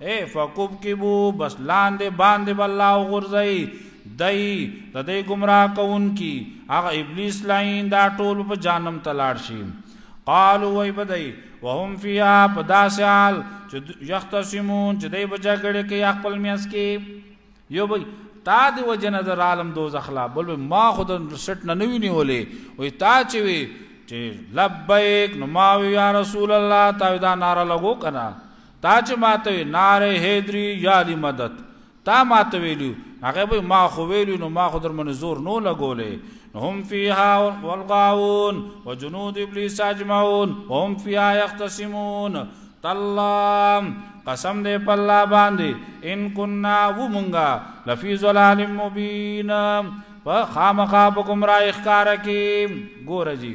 اې فکوب کې بو بس لاندې باندې به الله وغورځي دای د دې گمراه کوونکی هغه ابلیس لاین دا ټول په جانم تلاړ شي قالو وای بدای وهم فیها په داسې حال چې یختصمون چې دی به جګړه کوي خپل میاس کې یو به تا دی وجنه در عالم دوزخ لا بل ما خود سټ نه نوی نیولې وای تا چې وی چې لبیک نو ما یا رسول الله تا دا ناره لګو کنه تا چې ماته وی ناره حیدری یالی مدد تا ماته ویلو هغه به ما خو ویلو نو ما خو در من زور نو لګولې هم فیها والغاون وجنود ابلیس اجمعون هم فیها یختصمون تلام قسم دې په الله باندې ان كنا ومنغا لفي ظلال مبين په خامخا په گمراه ښکار کې ګورځي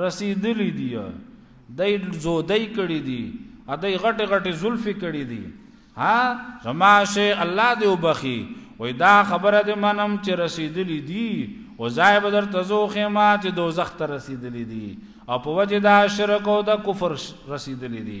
رسیدلی دی دای زودای کړی دی ادای غټه غټه زلفی کړی دی ها زما شي الله دی وبخي وای دا خبره د منم چې رسیدلی دی او زای بدر تزو خما چې دوزخ ته رسیدلی دی او په وجه دا شرک او دا کفر رسیدلی دی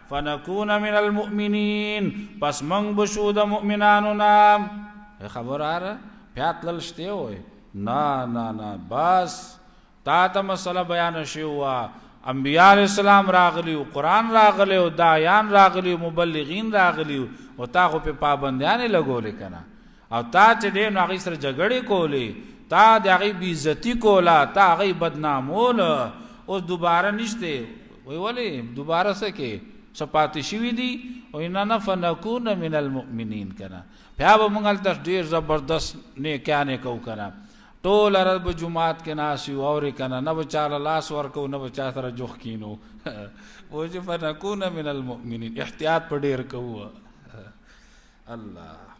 فنکون من المؤمنین پس منګ بشو د مؤمنانو نام خبر آره پیات لل شته وای نه نه نه بس تا ته مسله بیان شی وا انبیاء اسلام راغلی او قران راغلی او دایان راغلی مبلغین راغلی او تا خو په پابندیان لګول کنه او تا چې دی نو هغوی سره جګړې کولې، تا د هغوی بې عزتي کوله، تا هغوی بدنامول، اوس دوباره نشته. وایي ولې؟ دوباره څه کې؟ څه پاتې شوي دي؟ وایي نه نه فنکون من المؤمنین که نه بیا به موږ هلته ډېر زبردست نیکیانې کوو که نه ټوله ورځ به جومات کې ناست یو اورې که نه نه به چا له لاس ورکوو نه به چا سره جوخ کینو وایي چې فنکون من المؤمنین احتیاط په ډېر کوو الله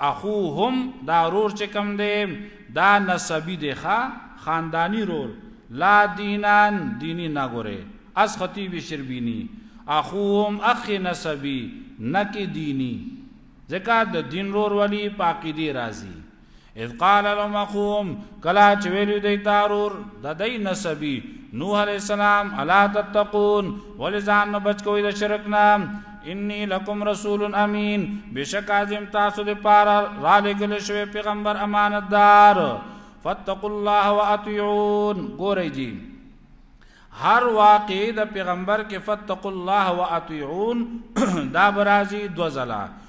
اخوهم دا رور چې کم دی دا نسبی دی خا خاندانی رور لا دینان دینی نگوره از خطیب شربینی اخوهم اخی نسبی نکی دینی ذکر د دین رور ولی پاکی دی رازی اذ قال لهم اخوهم کلا چې ویلو دی تارور د دای نسبی نوح علیہ السلام الا تتقون ولزان نو بچ کوی د شرک نام انی لکم رسول امین بشک اعظم تاسو د پاره را لګل شوی پیغمبر امانتدار فتقوا الله واطيعون ګورئ جی هر واقع د پیغمبر کې فتقوا الله واطيعون دا برازي دو زلا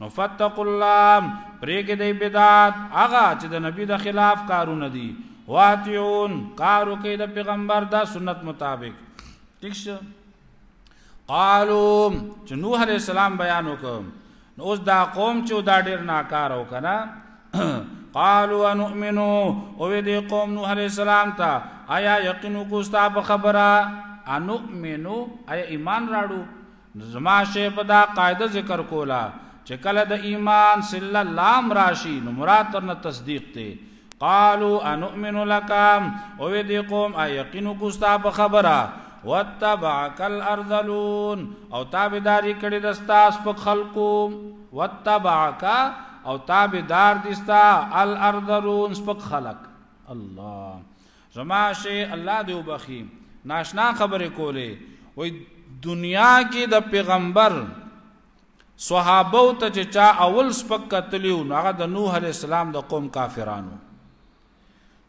نو فتقوا الله پرېګې دی بدعت هغه چې د نبی د خلاف کارونه دي واتیون کارو کې د پیغمبر د سنت مطابق ٹھیک شه قالو چې نوح علی السلام بیان وکم نو اوس دا قوم چې دا ډیر ناکار او کنه قالوا انؤمنو او دې قوم نوح علی السلام ته آیا یقینو کو ستا په خبره انؤمنو آیا ایمان راړو نو زما شیخ به دا قاعده ذکر کوله چې کله د ایمان صله لام راشي نو مراد ترنه تصدیق دی قالو انؤمن لك او دې قوم ايقين کوستا په خبره وتبعك الارذلون او تابعداري کړي د ستاس په خلقو وتبعك او تابعدار دي ستا الارذلون سپک خلق الله زما شي الله دی وبخي ناشنا خبره کوله وای دنیا کې د پیغمبر صحابه ته چې چا اول سپک کتلیو هغه د نوح علی السلام د قوم کافرانو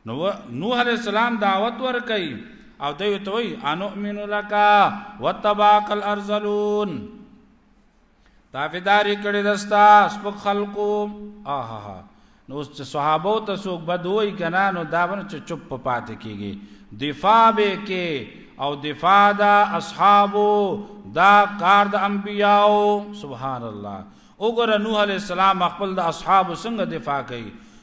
نو نوح علی السلام دعوت ورکړي او دوی ته وای انؤمن لك وتبعك الارذلون تابعداري کړې دستا سپک خلقو اها نو اوس چې صحابه ته څوک بدوي کنه نو دا باندې چې چپ پاتې کیږي دفاع به کې او دفاع دا اصحابو دا کار د انبیاو سبحان الله وګوره نوح علی السلام خپل د اصحابو څنګه دفاع کوي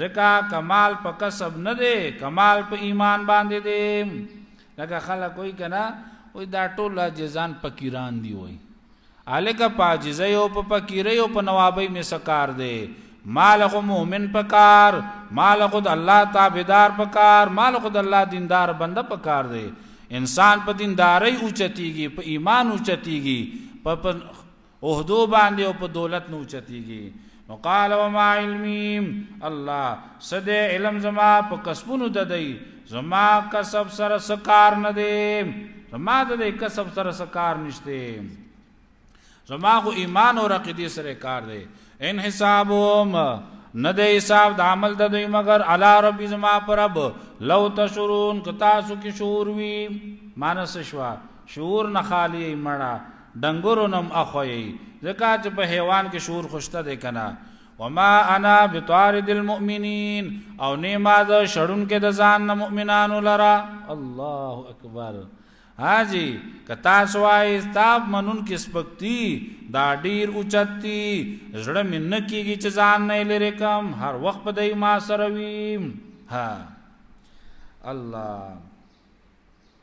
ځکه کمال په کسب نه دی کمال په ایمان باندې دی لکه خلک وای کنه وای دا ټول جزان فقیران دی وای الک پاجزه یو په فقیره یو په نوابی می سکار دی مال خو مؤمن پکار مال خو د الله تابعدار پکار مال خو د الله دیندار بنده پکار دی انسان په دیندارۍ اوچتیږي په ایمان اوچتیږي په عهدو باندې او په دولت نه اوچتیږي نو قال وما علمي الله صد علم زما په کسبونو ددی زما کسب سره سکار نه دی زما د دې کسب سره سکار نشته زما خو ایمان او عقیده سره کار دی ان حسابهم نه د حساب د عمل د دوی مگر علی رب زما پرب لو تشرون کتا سو کی شعور وی مانس شوا شعور نه خالی مړه ډنګرو نه هم اخوا یی ځکه چې په حیوان کې شعور خوشته دی کنه وما انا بطارد المؤمنین او نه ما د شړون کې د ځان نه مؤمنانو لرا الله اکبر حاجی کتا سوای تاب منون کې سپکتی دا ډیر اوچتی زړه مې نه کیږي چې ځان نه لری کم هر وخت په دای ما سره ویم ها الله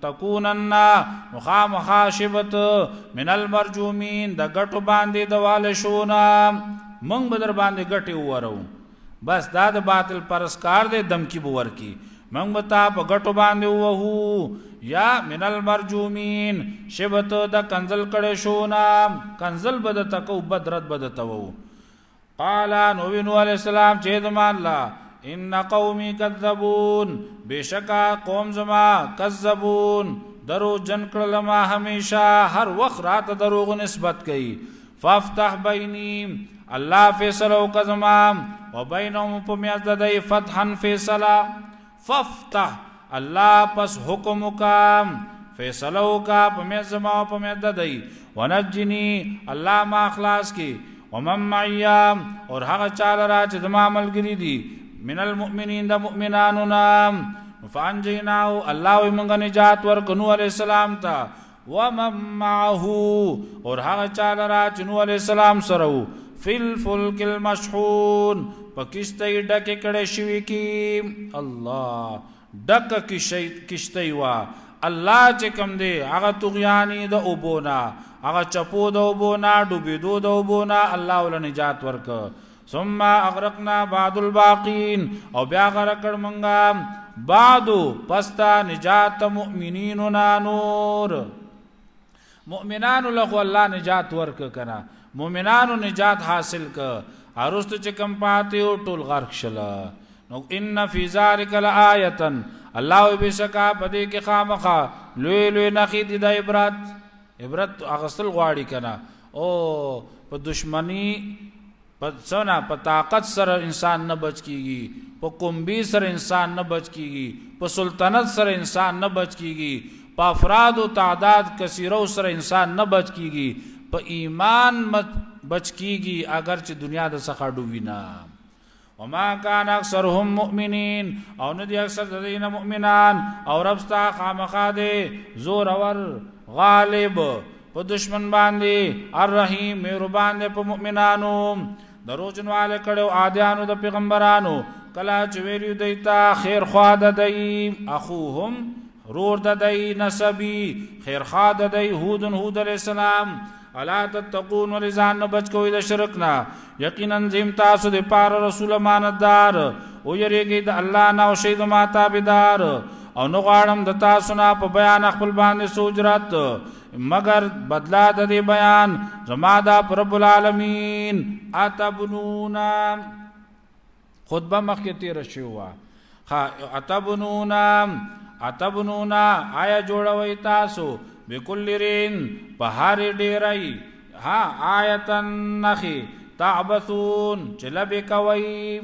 تکونن مخامخا شبت من المرجومین د ګټو باندې د والشونا مونږ به در باندې ګټي وورو بس دا د باطل پرسکار دې دمکی بور کی مونږ به تا په ګټو باندې ووهو یا من المرجومین شبت د کنزل کړه شونا کنزل بد تکو بدرت بد توو قال نو نو علی السلام چې زما الله ان قومي کذبون بشکا قوم زما کذبون درو جن کړل ما همیشه هر وخت رات دروغ نسبت کوي فافتح بینی الله فیصله وکزما وبینهم په میاز د فتحا فیصله ففتح الله پس حکم وکا فیصله وکا په مې زما او په مې د دی ونجنی الله ما خلاص کی ومن معیا اور هغه چاله را چې زما ملګری دي من المؤمنین د مؤمنانو نام فانجیناه الله ومنګ نجات ورکنو علی السلام ته ومن معه اور هغه چا لرا چې نو علی السلام سره وو فل فلک المشحون په کشته ډک کړه شوی کی الله ډک کشی کشته وا الله چې کوم دی هغه تغیانی د اوبونا هغه چپو د اوبونا ډوبېدو د اوبونا الله ول نجات ورک ثم اغرقنا بعد الباقین او بیا غرق کړ مونږه بعد پستا نجات مؤمنین نور مؤمنان له الله نجات ورک کنا مؤمنانو نجات حاصل ک ارست چې کم پاتې او ټول غرق شلا نو ان فی ذلک لآیه الله بشکا پدې کې خامخه لوی لوی نخې دي د عبرت عبرت اغسل غواړي کنا او په دشمنی په څنا په طاقت سره انسان نه بچ کیږي په کومبي سره انسان نه بچ کیږي په سلطنت سره انسان نه بچ کیږي په افراد او تعداد کثیره سره انسان نه بچ کیږي په ایمان مت بچ کیږي اگر چې دنیا د څخه ډوبینا وما كان اکثرهم مؤمنين او نه دي اکثر د دین مؤمنان او رب ستا خامخا دي زور اور غالب په دشمن باندې الرحیم مهربان دی په مؤمنانو دروژنواله کړو عادیانو د پیغمبرانو کلا چې ویلو دیتا خیر خوا د دی اخوهم رور د دی نسبی خیر خوا د دی هودن هود علی السلام الا تتقون ورزان نه بچ کوی د شرک نه یقینا زم تاسو د پار رسول امانتدار او یریږي د الله نه او شی د ما تابعدار او نو غواړم د تاسو نه په بیان خپل باندې سوجرات مگر بدلا د دې بیان زما د رب العالمین اتبنونا خطبه مخکې تیر شوی و خا اتبنونا اتبنونا آیا جوړوي تاسو بكل رين په هر ډیرای ها آیتن نخي تعبثون چلب کوي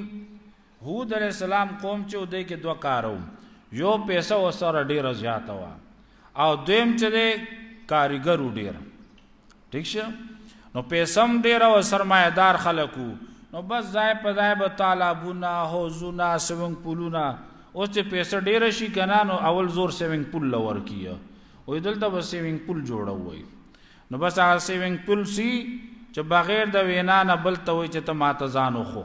هود علیہ السلام قوم چې دوی کې دوه کارو یو پیسې وسره ډیره زیاته و او دویم چې کاریګر ډیر ٹھیک شه نو پیسم ډیر او سرمایدار خلکو نو بس ځای په ځای به طالبونه حوزونه سوینګ پولونه اوس چې پیسې ډیر شي کنه نو اول زور سوینګ پول لور کیه وې دلته به سوینګ پول جوړوي نو بس هغه سوینګ پول سی چې بغیر د وینا نه بل ته وي چې ته ماته ځان خو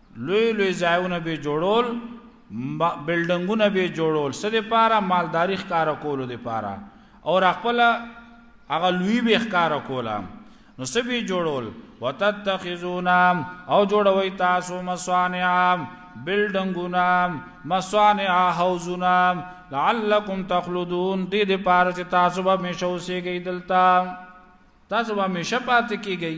لوی لوی ځایونه به جوړول بلډنګونه به جوړول څه د پاره مالداری ښکارا کولو د پاره او خپل هغه لوی به ښکارا کولا نو څه به جوړول وتتخذون او جوړوي تاسو مصانع بلډنګونه مصانع حوزونه لعلکم تخلدون دې د پاره چې تاسو به مشوسېږئ دلته تاسو به مشه پاتې کیږئ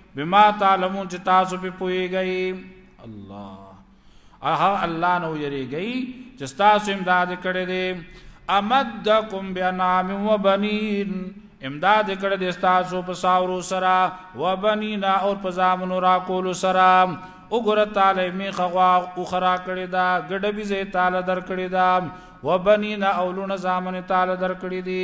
بما تعلمون چې تاسو په پويږئ الله اها الله نو یریږي چې تاسو امداد کړی دی امدکم بانام وبنین امداد کړی دی تاسو په ساورو سرا وبنینا او په زامنو را کول سرا وګوره تعالی می خوا او خرا کړی دا ګډه بي زه تعالی در کړی دا وبنینا اولونه زامن تعالی در کړی دی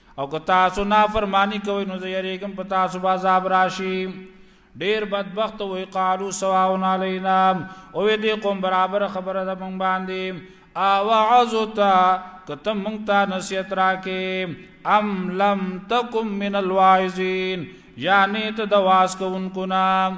او که تاسو نافرمانی کوئ نو زه یریږم په تاسو به عذاب راشي ډیر بدبخت وی قالو سواون علینا او دې قوم برابر خبره ده مونږ باندې اواعزتا کته مونږ ته نصیحت راکې ام لم تکم من الواعظین یعنی ته د واس کوونکو نام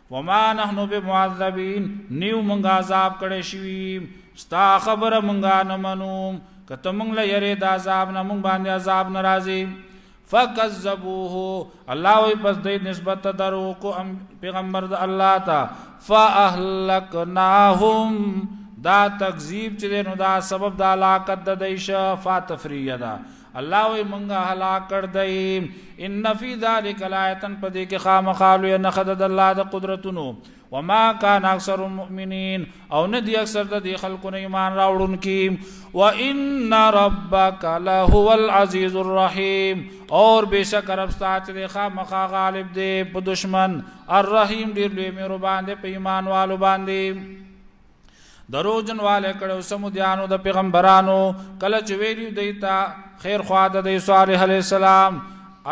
وما نحنو بمعذبین نیو منګا عذاب کړي شوی ستا خبره منګا نه منو کته منګ له یری د عذاب نه منګ باندې عذاب ناراضي فکذبوه الله وی پس دې نسبت درو کو پیغمبر د الله تا فاهلکناهم دا تکذیب چې نو دا سبب د علاقت د دیشه فاتفریه ده الله وی مونږه هلاک کړ دی ان فی ذلک لایتن پدې کې خامخالو یا نخد د الله د قدرتونو وما کان اکثر المؤمنین او نه دی اکثر د دې خلکو نه ایمان راوړونکي وان ربک لهو العزیز الرحیم اور بشک رب ستاسو د خامخا غالب دی په دشمن الرحیم ډیر لوی مهربان دی په ایمان والو باندې دروجن والے کړو سمودیانو د پیغمبرانو کله چې ویلو دیتا خیر خوا د دی صالح علی السلام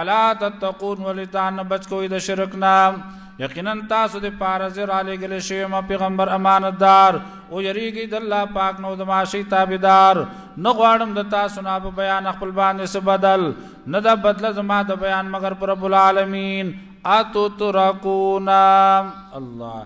الا تتقون ولتان بچ کوی د شرک نام یقینا تاسو د پاره زر علی گله شی ما پیغمبر امانتدار او یریږي د الله پاک نو د ماشی تابعدار نه غواړم د تاسو نه په بیان خپل باندې څه بدل نه دا بدله زما د بیان مگر پر رب العالمین اتو ترکونا الله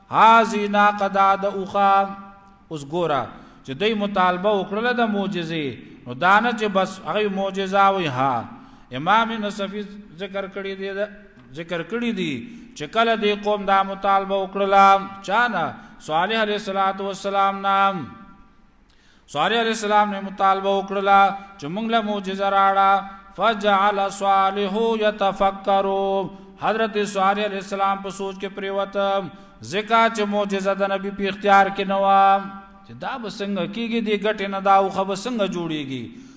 هذی ناقه دا د اوخه اوس ګوره چې دوی مطالبه وکړله د معجزې نو دا نه چې بس هغه معجزه وي ها امام نصفی ذکر کړی دی ذکر کړی دی چې کله دی قوم دا مطالبه وکړله چانه صالح علیه السلام نام صالح علیہ السلام نے مطالبہ وکړه چې موږ له معجزه راړه فجعل صالح يتفکر حضرت صالح علیہ السلام په سوچ کې پریوت زکا چې معجزه د نبی په اختیار کې نه و چې دا بسنګ کیږي دی ګټه نه دا او خو بسنګ جوړیږي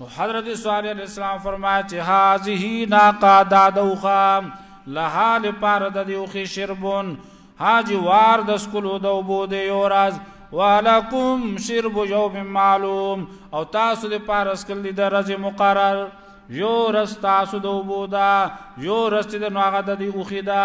نو حضرت صالح علیه السلام فرمایي چې هذه ناقه دا دوخه لها لپاره د دې اوخې شربون حاجی وار د سکلو د وبو د یو راز ولکم شرب یوم معلوم او تاسو د پارس کل د رز مقرر یو رس تاسو د وبو دا یو رس د نوغه د دی اوخی دا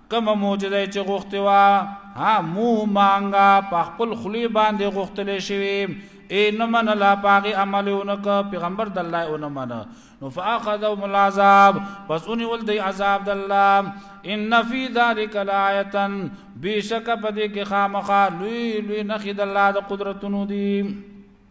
کومه مو چې دی چې غوښتې وه ها مو مانګا په خپل خلی باندې غوښتلې شوی ای نه منله په هغې عمل یې ونه که پیغمبر د الله یې ونه منه نو فاخذهم العذاب پس ونیول دی عذاب د الله ان فی ذلک لآیه بېشکه په دې کې خامخا لوی لوی نښې د الله د قدرتونو دي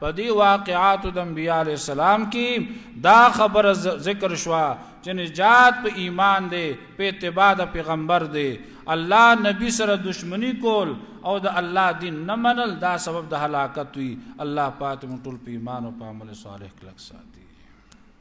په دې واقعاتو د انبیاء علی السلام کې دا خبره ذکر شوه چې نجات په ایمان دی په اتباع د پیغمبر دی الله نبی سره دشمنی کول او د الله دین نه منل دا سبب د هلاکت وي الله پاتې مټول په ایمان او په عمل صالح کلک ساتي